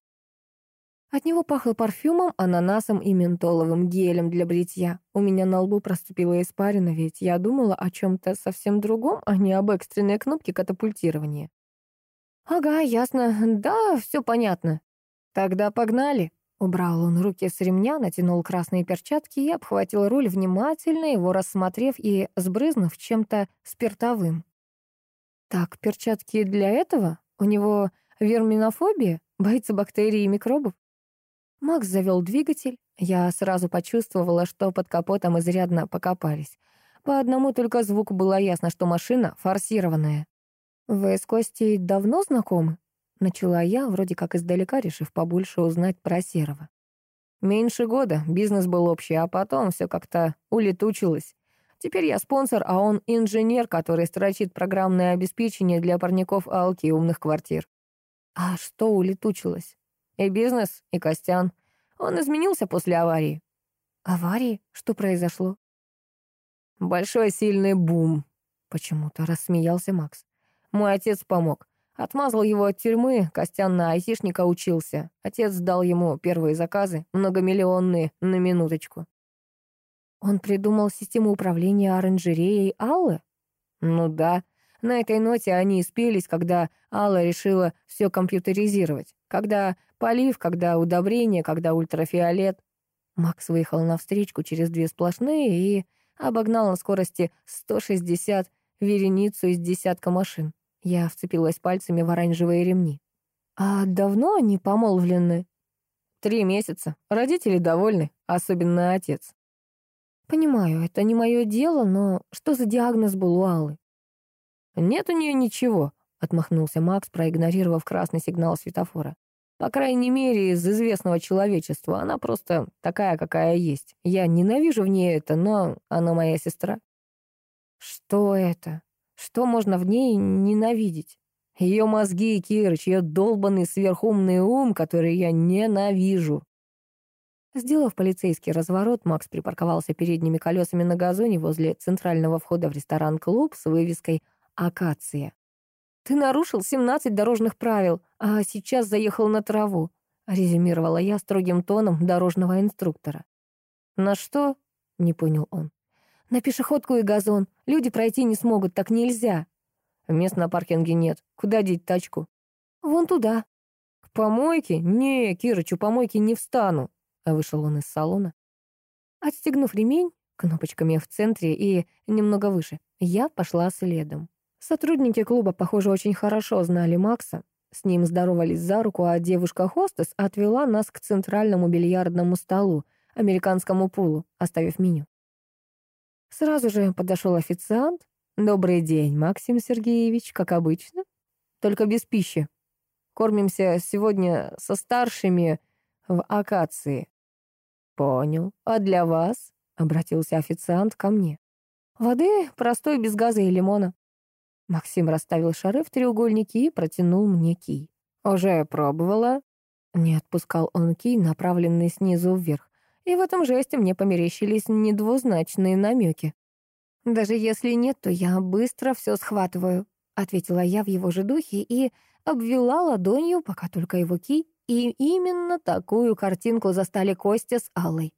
От него пахло парфюмом, ананасом и ментоловым гелем для бритья. У меня на лбу проступила испарина, ведь я думала о чем-то совсем другом, а не об экстренной кнопке катапультирования. «Ага, ясно. Да, все понятно. Тогда погнали». Убрал он руки с ремня, натянул красные перчатки и обхватил руль, внимательно его рассмотрев и сбрызнув чем-то спиртовым. «Так, перчатки для этого? У него верминофобия? Боится бактерий и микробов?» Макс завел двигатель. Я сразу почувствовала, что под капотом изрядно покопались. По одному только звуку было ясно, что машина форсированная. «Вы с Костей давно знакомы?» Начала я, вроде как издалека, решив побольше узнать про Серого. Меньше года, бизнес был общий, а потом все как-то улетучилось. Теперь я спонсор, а он инженер, который строчит программное обеспечение для парников Алки и умных квартир. А что улетучилось? И бизнес, и Костян. Он изменился после аварии. Аварии? Что произошло? Большой сильный бум. Почему-то рассмеялся Макс. Мой отец помог. Отмазал его от тюрьмы, Костян на айтишника учился. Отец дал ему первые заказы, многомиллионные, на минуточку. Он придумал систему управления оранжереей Аллы? Ну да. На этой ноте они спелись, когда Алла решила все компьютеризировать. Когда полив, когда удобрение, когда ультрафиолет. Макс выехал на встречку через две сплошные и обогнал на скорости 160 вереницу из десятка машин. Я вцепилась пальцами в оранжевые ремни. «А давно они помолвлены?» «Три месяца. Родители довольны, особенно отец». «Понимаю, это не мое дело, но что за диагноз был у Аллы?» «Нет у нее ничего», — отмахнулся Макс, проигнорировав красный сигнал светофора. «По крайней мере, из известного человечества. Она просто такая, какая есть. Я ненавижу в ней это, но она моя сестра». «Что это?» Что можно в ней ненавидеть? Ее мозги, Кирыч, ее долбанный сверхумный ум, который я ненавижу. Сделав полицейский разворот, Макс припарковался передними колесами на газоне возле центрального входа в ресторан-клуб с вывеской «Акация». «Ты нарушил 17 дорожных правил, а сейчас заехал на траву», — резюмировала я строгим тоном дорожного инструктора. «На что?» — не понял он. «На пешеходку и газон. Люди пройти не смогут, так нельзя». «Мест на паркинге нет. Куда деть тачку?» «Вон туда». «К помойке? Не, Кирыч, у помойки не встану». А вышел он из салона. Отстегнув ремень, кнопочками в центре и немного выше, я пошла следом. Сотрудники клуба, похоже, очень хорошо знали Макса. С ним здоровались за руку, а девушка-хостес отвела нас к центральному бильярдному столу, американскому пулу, оставив меню. Сразу же подошел официант. «Добрый день, Максим Сергеевич, как обычно. Только без пищи. Кормимся сегодня со старшими в акации». «Понял. А для вас?» — обратился официант ко мне. «Воды простой, без газа и лимона». Максим расставил шары в треугольнике и протянул мне кий. «Уже пробовала?» Не отпускал он кий, направленный снизу вверх и в этом жесте мне померещились недвузначные намеки. «Даже если нет, то я быстро все схватываю», — ответила я в его же духе и обвела ладонью, пока только его ки, и именно такую картинку застали Костя с Аллой.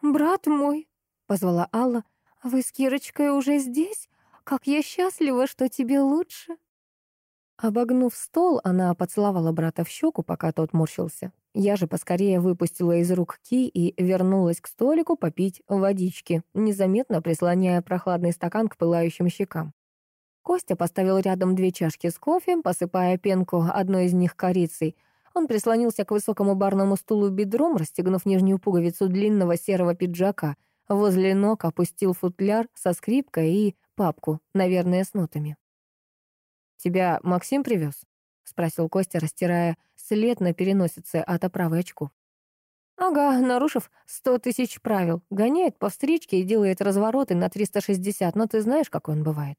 «Брат мой», — позвала Алла, — «вы с Кирочкой уже здесь? Как я счастлива, что тебе лучше». Обогнув стол, она поцеловала брата в щеку, пока тот морщился. Я же поскорее выпустила из рук ки и вернулась к столику попить водички, незаметно прислоняя прохладный стакан к пылающим щекам. Костя поставил рядом две чашки с кофе, посыпая пенку одной из них корицей. Он прислонился к высокому барному стулу бедром, расстегнув нижнюю пуговицу длинного серого пиджака. Возле ног опустил футляр со скрипкой и папку, наверное, с нотами. «Тебя Максим привез?» — спросил Костя, растирая след на переносице от оправы очков. «Ага, нарушив сто тысяч правил. Гоняет по встречке и делает развороты на 360, но ты знаешь, какой он бывает?»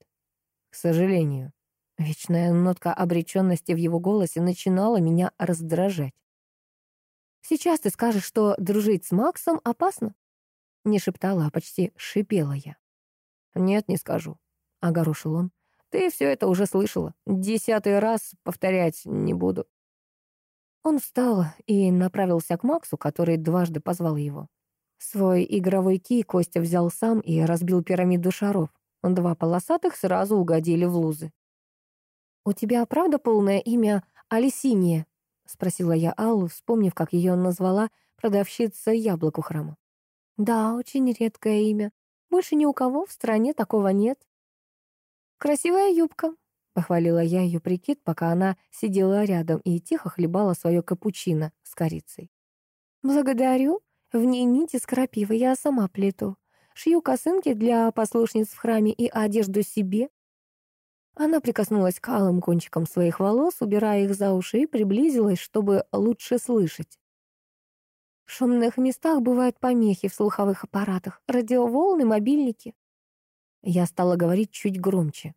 «К сожалению». Вечная нотка обреченности в его голосе начинала меня раздражать. «Сейчас ты скажешь, что дружить с Максом опасно?» Не шептала, а почти шипела я. «Нет, не скажу», — огорошил он. Ты все это уже слышала. Десятый раз повторять не буду». Он встал и направился к Максу, который дважды позвал его. Свой игровой ки Костя взял сам и разбил пирамиду шаров. Два полосатых сразу угодили в лузы. «У тебя правда полное имя Алисиния?» — спросила я Аллу, вспомнив, как ее назвала продавщица яблок храма. «Да, очень редкое имя. Больше ни у кого в стране такого нет. «Красивая юбка», — похвалила я ее прикид, пока она сидела рядом и тихо хлебала свое капучино с корицей. «Благодарю. В ней нити с крапивы я сама плету. Шью косынки для послушниц в храме и одежду себе». Она прикоснулась к алым кончикам своих волос, убирая их за уши, и приблизилась, чтобы лучше слышать. В шумных местах бывают помехи в слуховых аппаратах, радиоволны, мобильники. Я стала говорить чуть громче.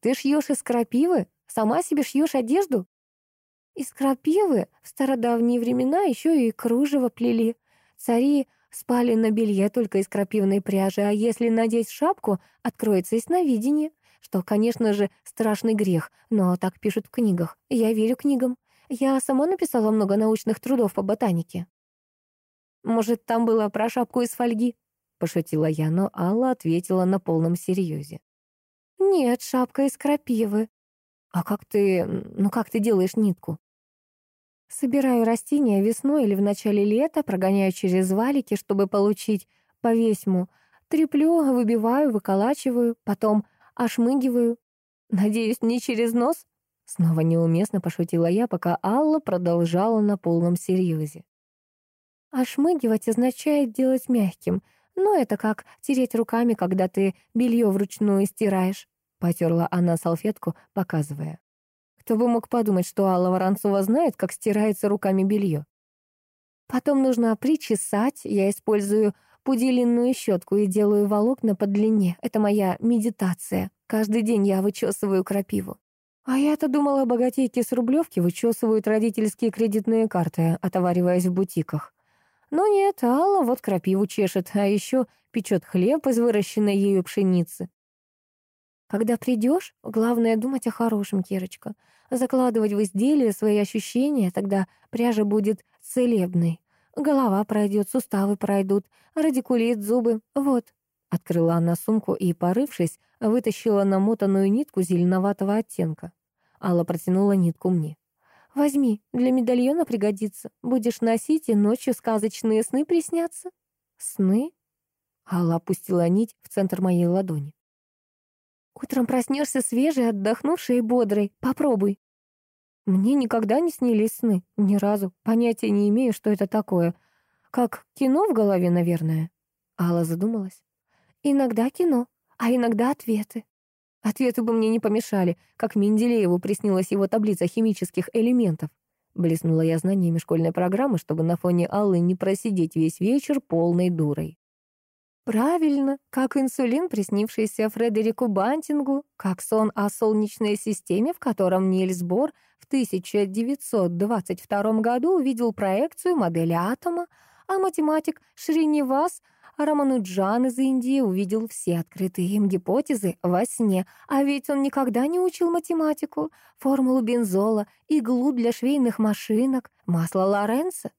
«Ты шьешь из крапивы? Сама себе шьешь одежду?» Из крапивы в стародавние времена еще и кружево плели. Цари спали на белье только из крапивной пряжи, а если надеть шапку, откроется ясновидение, что, конечно же, страшный грех, но так пишут в книгах. Я верю книгам. Я сама написала много научных трудов по ботанике. Может, там было про шапку из фольги? — пошутила я, но Алла ответила на полном серьезе. «Нет, шапка из крапивы. А как ты... ну как ты делаешь нитку?» Собираю растения весной или в начале лета, прогоняю через валики, чтобы получить повесьму. Треплю, выбиваю, выколачиваю, потом ошмыгиваю. Надеюсь, не через нос? Снова неуместно пошутила я, пока Алла продолжала на полном серьезе. Ошмыгивать означает делать мягким — «Ну, это как тереть руками, когда ты белье вручную стираешь», — потерла она салфетку, показывая. Кто бы мог подумать, что Алла Воронцова знает, как стирается руками белье. Потом нужно причесать, я использую пуделинную щетку и делаю волокна по длине. Это моя медитация. Каждый день я вычесываю крапиву. А я-то думала, богатейки с Рублевки вычесывают родительские кредитные карты, отовариваясь в бутиках. Но нет, Алла вот крапиву чешет, а еще печет хлеб из выращенной ею пшеницы. Когда придешь, главное думать о хорошем, Кирочка. Закладывать в изделие свои ощущения, тогда пряжа будет целебной. Голова пройдет, суставы пройдут, радикулит, зубы. Вот. Открыла она сумку и, порывшись, вытащила намотанную нитку зеленоватого оттенка. Алла протянула нитку мне. «Возьми, для медальона пригодится. Будешь носить, и ночью сказочные сны приснятся». «Сны?» Алла опустила нить в центр моей ладони. Утром проснешься свежей, отдохнувшей и бодрой. Попробуй. Мне никогда не снились сны. Ни разу. Понятия не имею, что это такое. Как кино в голове, наверное. Алла задумалась. Иногда кино, а иногда ответы. Ответы бы мне не помешали, как Менделееву приснилась его таблица химических элементов. Блеснула я знаниями школьной программы, чтобы на фоне Аллы не просидеть весь вечер полной дурой. Правильно, как инсулин, приснившийся Фредерику Бантингу, как сон о солнечной системе, в котором Нильс Бор в 1922 году увидел проекцию модели атома, а математик Шринивас Рамануджан из Индии увидел все открытые им гипотезы во сне, а ведь он никогда не учил математику, формулу бензола, иглу для швейных машинок, масло Лоренцо.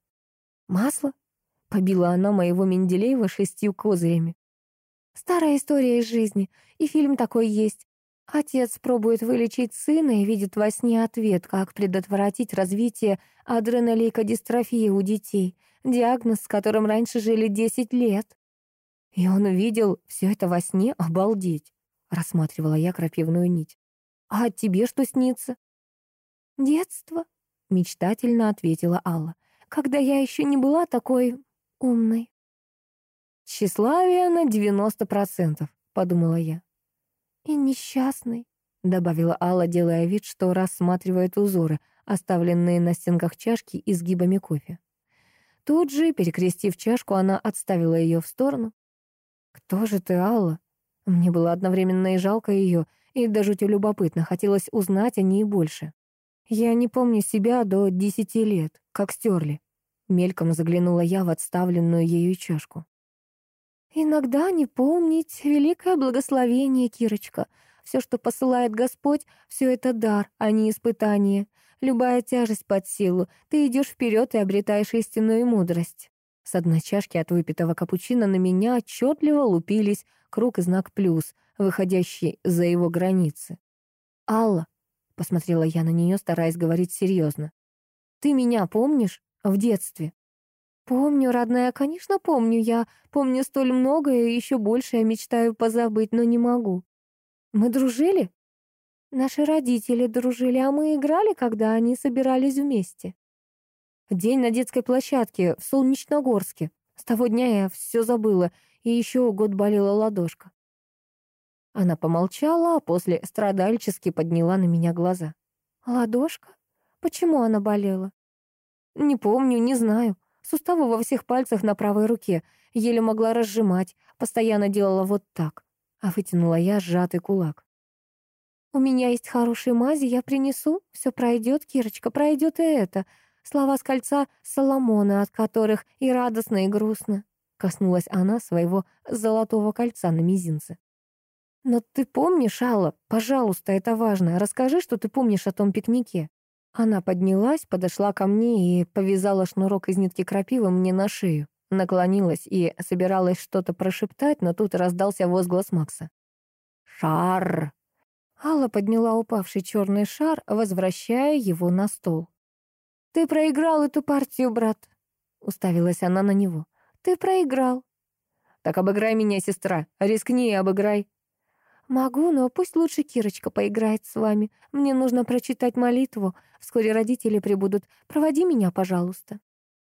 Масло? Побила она моего Менделеева шестью козырями. Старая история из жизни, и фильм такой есть. Отец пробует вылечить сына и видит во сне ответ, как предотвратить развитие адренолейкодистрофии у детей, диагноз, с которым раньше жили 10 лет. И он увидел все это во сне, обалдеть, рассматривала я крапивную нить. А тебе что снится? Детство, мечтательно ответила Алла, когда я еще не была такой умной. «Тщеславие на девяносто процентов», — подумала я. «И несчастный», — добавила Алла, делая вид, что рассматривает узоры, оставленные на стенках чашки изгибами кофе. Тут же, перекрестив чашку, она отставила ее в сторону. «Кто же ты, Алла?» Мне было одновременно и жалко ее, и даже жути любопытно, хотелось узнать о ней больше. Я не помню себя до десяти лет, как стерли. Мельком заглянула я в отставленную ею чашку. «Иногда не помнить — великое благословение, Кирочка. Все, что посылает Господь, все это дар, а не испытание. Любая тяжесть под силу. Ты идешь вперед и обретаешь истинную мудрость». С одной чашки от выпитого капучино на меня отчетливо лупились круг и знак «плюс», выходящий за его границы. «Алла», — посмотрела я на нее, стараясь говорить серьезно, — «ты меня помнишь?» в детстве. Помню, родная, конечно, помню. Я помню столь многое, и еще больше я мечтаю позабыть, но не могу. Мы дружили? Наши родители дружили, а мы играли, когда они собирались вместе. День на детской площадке в Солнечногорске. С того дня я все забыла, и еще год болела ладошка. Она помолчала, а после страдальчески подняла на меня глаза. «Ладошка? Почему она болела?» Не помню, не знаю. Суставы во всех пальцах на правой руке. Еле могла разжимать. Постоянно делала вот так. А вытянула я сжатый кулак. «У меня есть хорошие мази, я принесу. Все пройдет, Кирочка, пройдет и это. Слова с кольца Соломона, от которых и радостно, и грустно». Коснулась она своего золотого кольца на мизинце. «Но ты помнишь, Алла? Пожалуйста, это важно. Расскажи, что ты помнишь о том пикнике». Она поднялась, подошла ко мне и повязала шнурок из нитки крапивы мне на шею. Наклонилась и собиралась что-то прошептать, но тут раздался возглас Макса. «Шар!» Алла подняла упавший черный шар, возвращая его на стол. «Ты проиграл эту партию, брат!» Уставилась она на него. «Ты проиграл!» «Так обыграй меня, сестра! Рискни и обыграй!» «Могу, но пусть лучше Кирочка поиграет с вами. Мне нужно прочитать молитву. Вскоре родители прибудут. Проводи меня, пожалуйста».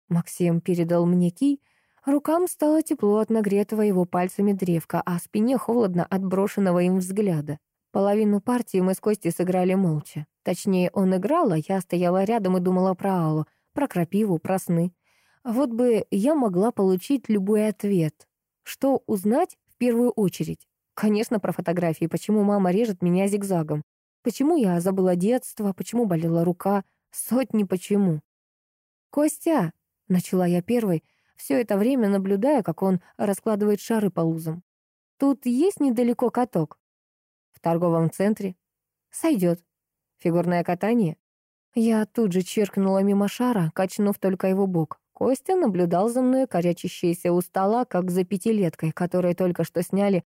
Максим передал мне кий. Рукам стало тепло от нагретого его пальцами древка, а спине холодно от брошенного им взгляда. Половину партии мы с Костей сыграли молча. Точнее, он играл, а я стояла рядом и думала про Аллу, про крапиву, про сны. Вот бы я могла получить любой ответ. Что узнать в первую очередь? Конечно, про фотографии. Почему мама режет меня зигзагом? Почему я забыла детство? Почему болела рука? Сотни почему. «Костя!» — начала я первой, все это время наблюдая, как он раскладывает шары по лузам. «Тут есть недалеко каток?» В торговом центре? Сойдет. Фигурное катание? Я тут же черкнула мимо шара, качнув только его бок. Костя наблюдал за мной, корячащийся у стола, как за пятилеткой, которой только что сняли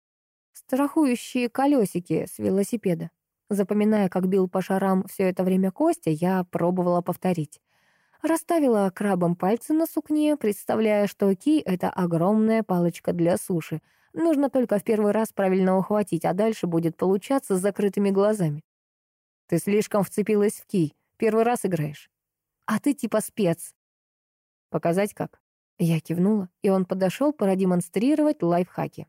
страхующие колесики с велосипеда. Запоминая, как бил по шарам все это время Костя, я пробовала повторить. Расставила крабом пальцы на сукне, представляя, что кий — это огромная палочка для суши. Нужно только в первый раз правильно ухватить, а дальше будет получаться с закрытыми глазами. Ты слишком вцепилась в кий. Первый раз играешь. А ты типа спец. Показать как? Я кивнула, и он подошел продемонстрировать лайфхаки.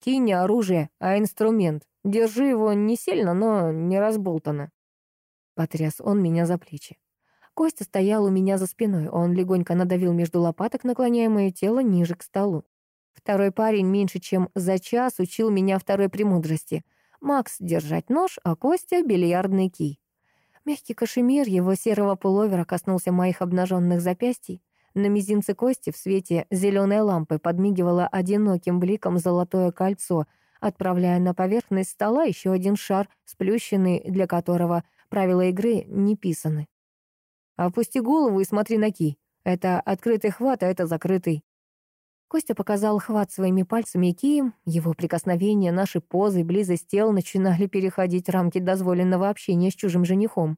Кий не оружие, а инструмент. Держи его не сильно, но не разболтано. Потряс он меня за плечи. Костя стоял у меня за спиной. Он легонько надавил между лопаток, наклоняя мое тело ниже к столу. Второй парень меньше чем за час учил меня второй премудрости. Макс — держать нож, а Костя — бильярдный кий. Мягкий кашемир его серого пуловера коснулся моих обнаженных запястий. На мизинце Кости в свете зеленой лампы подмигивало одиноким бликом золотое кольцо, отправляя на поверхность стола еще один шар, сплющенный, для которого правила игры не писаны. Опусти голову и смотри на ки. Это открытый хват, а это закрытый. Костя показал хват своими пальцами и кием. Его прикосновения, наши позы, близость тел начинали переходить рамки дозволенного общения с чужим женихом.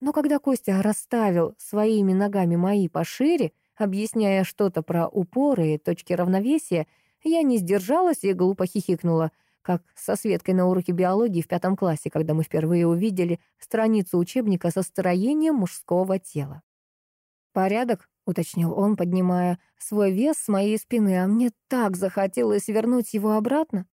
Но когда Костя расставил своими ногами мои пошире, объясняя что-то про упоры и точки равновесия, я не сдержалась и глупо хихикнула — как со Светкой на уроке биологии в пятом классе, когда мы впервые увидели страницу учебника со строением мужского тела. «Порядок?» — уточнил он, поднимая свой вес с моей спины, а мне так захотелось вернуть его обратно.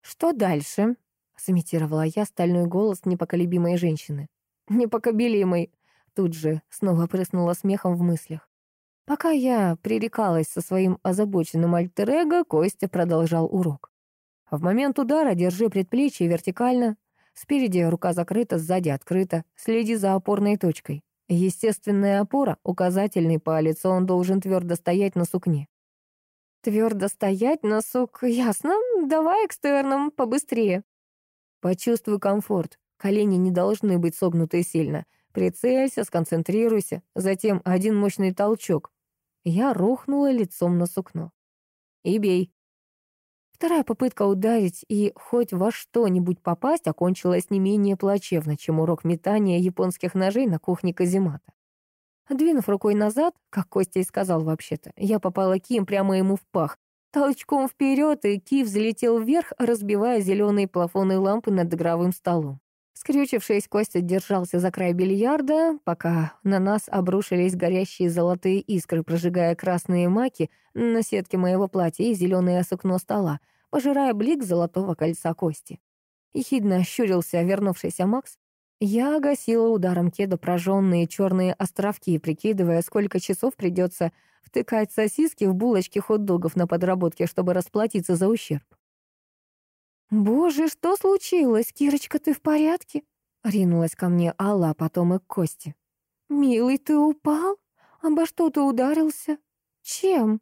«Что дальше?» — сымитировала я стальной голос непоколебимой женщины. «Непокобелимой!» — тут же снова прыснула смехом в мыслях. Пока я пререкалась со своим озабоченным альтер Костя продолжал урок. В момент удара держи предплечье вертикально. Спереди рука закрыта, сзади открыта. Следи за опорной точкой. Естественная опора — указательный палец, он должен твердо стоять на сукне. Твердо стоять на сук... Ясно. Давай экстерном, побыстрее. Почувствуй комфорт. Колени не должны быть согнуты сильно. Прицелься, сконцентрируйся. Затем один мощный толчок. Я рухнула лицом на сукно. И бей. Вторая попытка ударить и хоть во что-нибудь попасть окончилась не менее плачевно, чем урок метания японских ножей на кухне каземата. Двинув рукой назад, как Костя и сказал вообще-то, я попала кием прямо ему в пах. Толчком вперед, и ки взлетел вверх, разбивая зеленые плафоны лампы над игровым столом. Скрючившись, Костя держался за край бильярда, пока на нас обрушились горящие золотые искры, прожигая красные маки на сетке моего платья и зеленое сукно стола, пожирая блик золотого кольца Кости. Ехидно ощурился вернувшийся Макс. Я гасила ударом кеда прожженные черные островки, прикидывая, сколько часов придется втыкать сосиски в булочки хот-догов на подработке, чтобы расплатиться за ущерб. «Боже, что случилось? Кирочка, ты в порядке?» Ринулась ко мне Алла, а потом и к Косте. «Милый, ты упал? Обо что ты ударился? Чем?»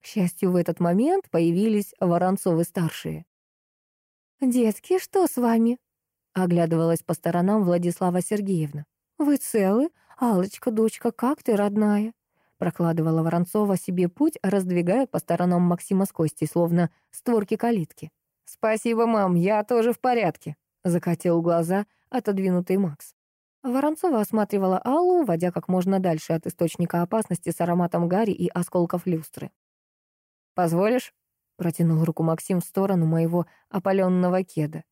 К счастью, в этот момент появились Воронцовы-старшие. «Детки, что с вами?» Оглядывалась по сторонам Владислава Сергеевна. «Вы целы? алочка дочка, как ты, родная?» Прокладывала Воронцова себе путь, раздвигая по сторонам Максима с Костей, словно створки калитки. «Спасибо, мам, я тоже в порядке», — закатил глаза отодвинутый Макс. Воронцова осматривала Аллу, водя как можно дальше от источника опасности с ароматом гари и осколков люстры. «Позволишь?» — протянул руку Максим в сторону моего опаленного кеда.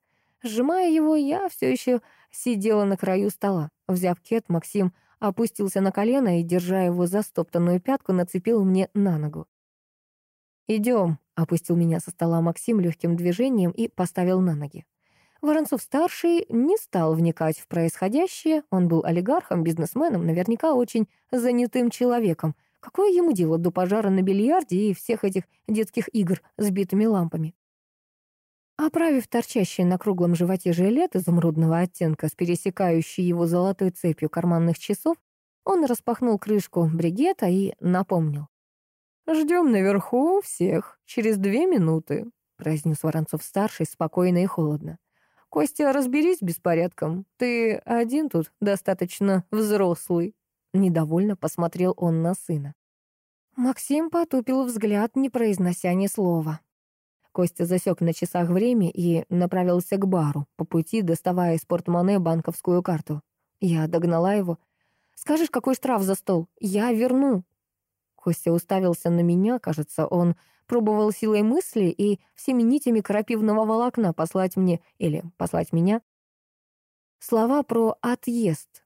Сжимая его, я все еще сидела на краю стола. Взяв кед, Максим опустился на колено и, держа его за стоптанную пятку, нацепил мне на ногу. «Идем», — опустил меня со стола Максим легким движением и поставил на ноги. Воронцов-старший не стал вникать в происходящее, он был олигархом, бизнесменом, наверняка очень занятым человеком. Какое ему дело до пожара на бильярде и всех этих детских игр с битыми лампами? Оправив торчащий на круглом животе жилет изумрудного оттенка с пересекающей его золотой цепью карманных часов, он распахнул крышку бригета и напомнил. «Ждем наверху всех через две минуты», — произнес Воронцов-старший спокойно и холодно. «Костя, разберись беспорядком. Ты один тут достаточно взрослый». Недовольно посмотрел он на сына. Максим потупил взгляд, не произнося ни слова. Костя засек на часах время и направился к бару, по пути доставая из портмоне банковскую карту. Я догнала его. «Скажешь, какой штраф за стол? Я верну». Костя уставился на меня, кажется, он пробовал силой мысли и всеми нитями крапивного волокна послать мне или послать меня. Слова про отъезд.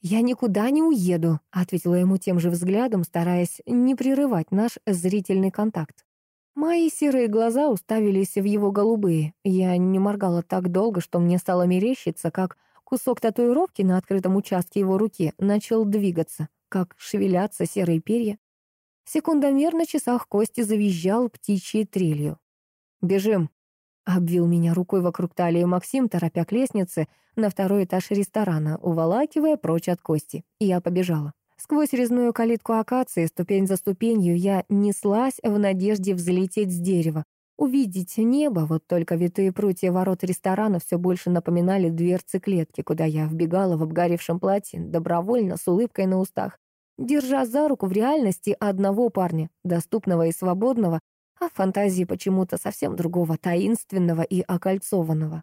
«Я никуда не уеду», — ответила ему тем же взглядом, стараясь не прерывать наш зрительный контакт. Мои серые глаза уставились в его голубые. Я не моргала так долго, что мне стало мерещиться, как кусок татуировки на открытом участке его руки начал двигаться, как шевелятся серые перья. Секундомер на часах Кости завизжал птичьей трелью. «Бежим!» — обвил меня рукой вокруг талии Максим, торопя к лестнице на второй этаж ресторана, уволакивая прочь от Кости. И я побежала. Сквозь резную калитку акации, ступень за ступенью, я неслась в надежде взлететь с дерева. Увидеть небо, вот только витые прутья ворот ресторана все больше напоминали дверцы клетки, куда я вбегала в обгарившем платье, добровольно, с улыбкой на устах, держа за руку в реальности одного парня, доступного и свободного, а в фантазии почему-то совсем другого, таинственного и окольцованного.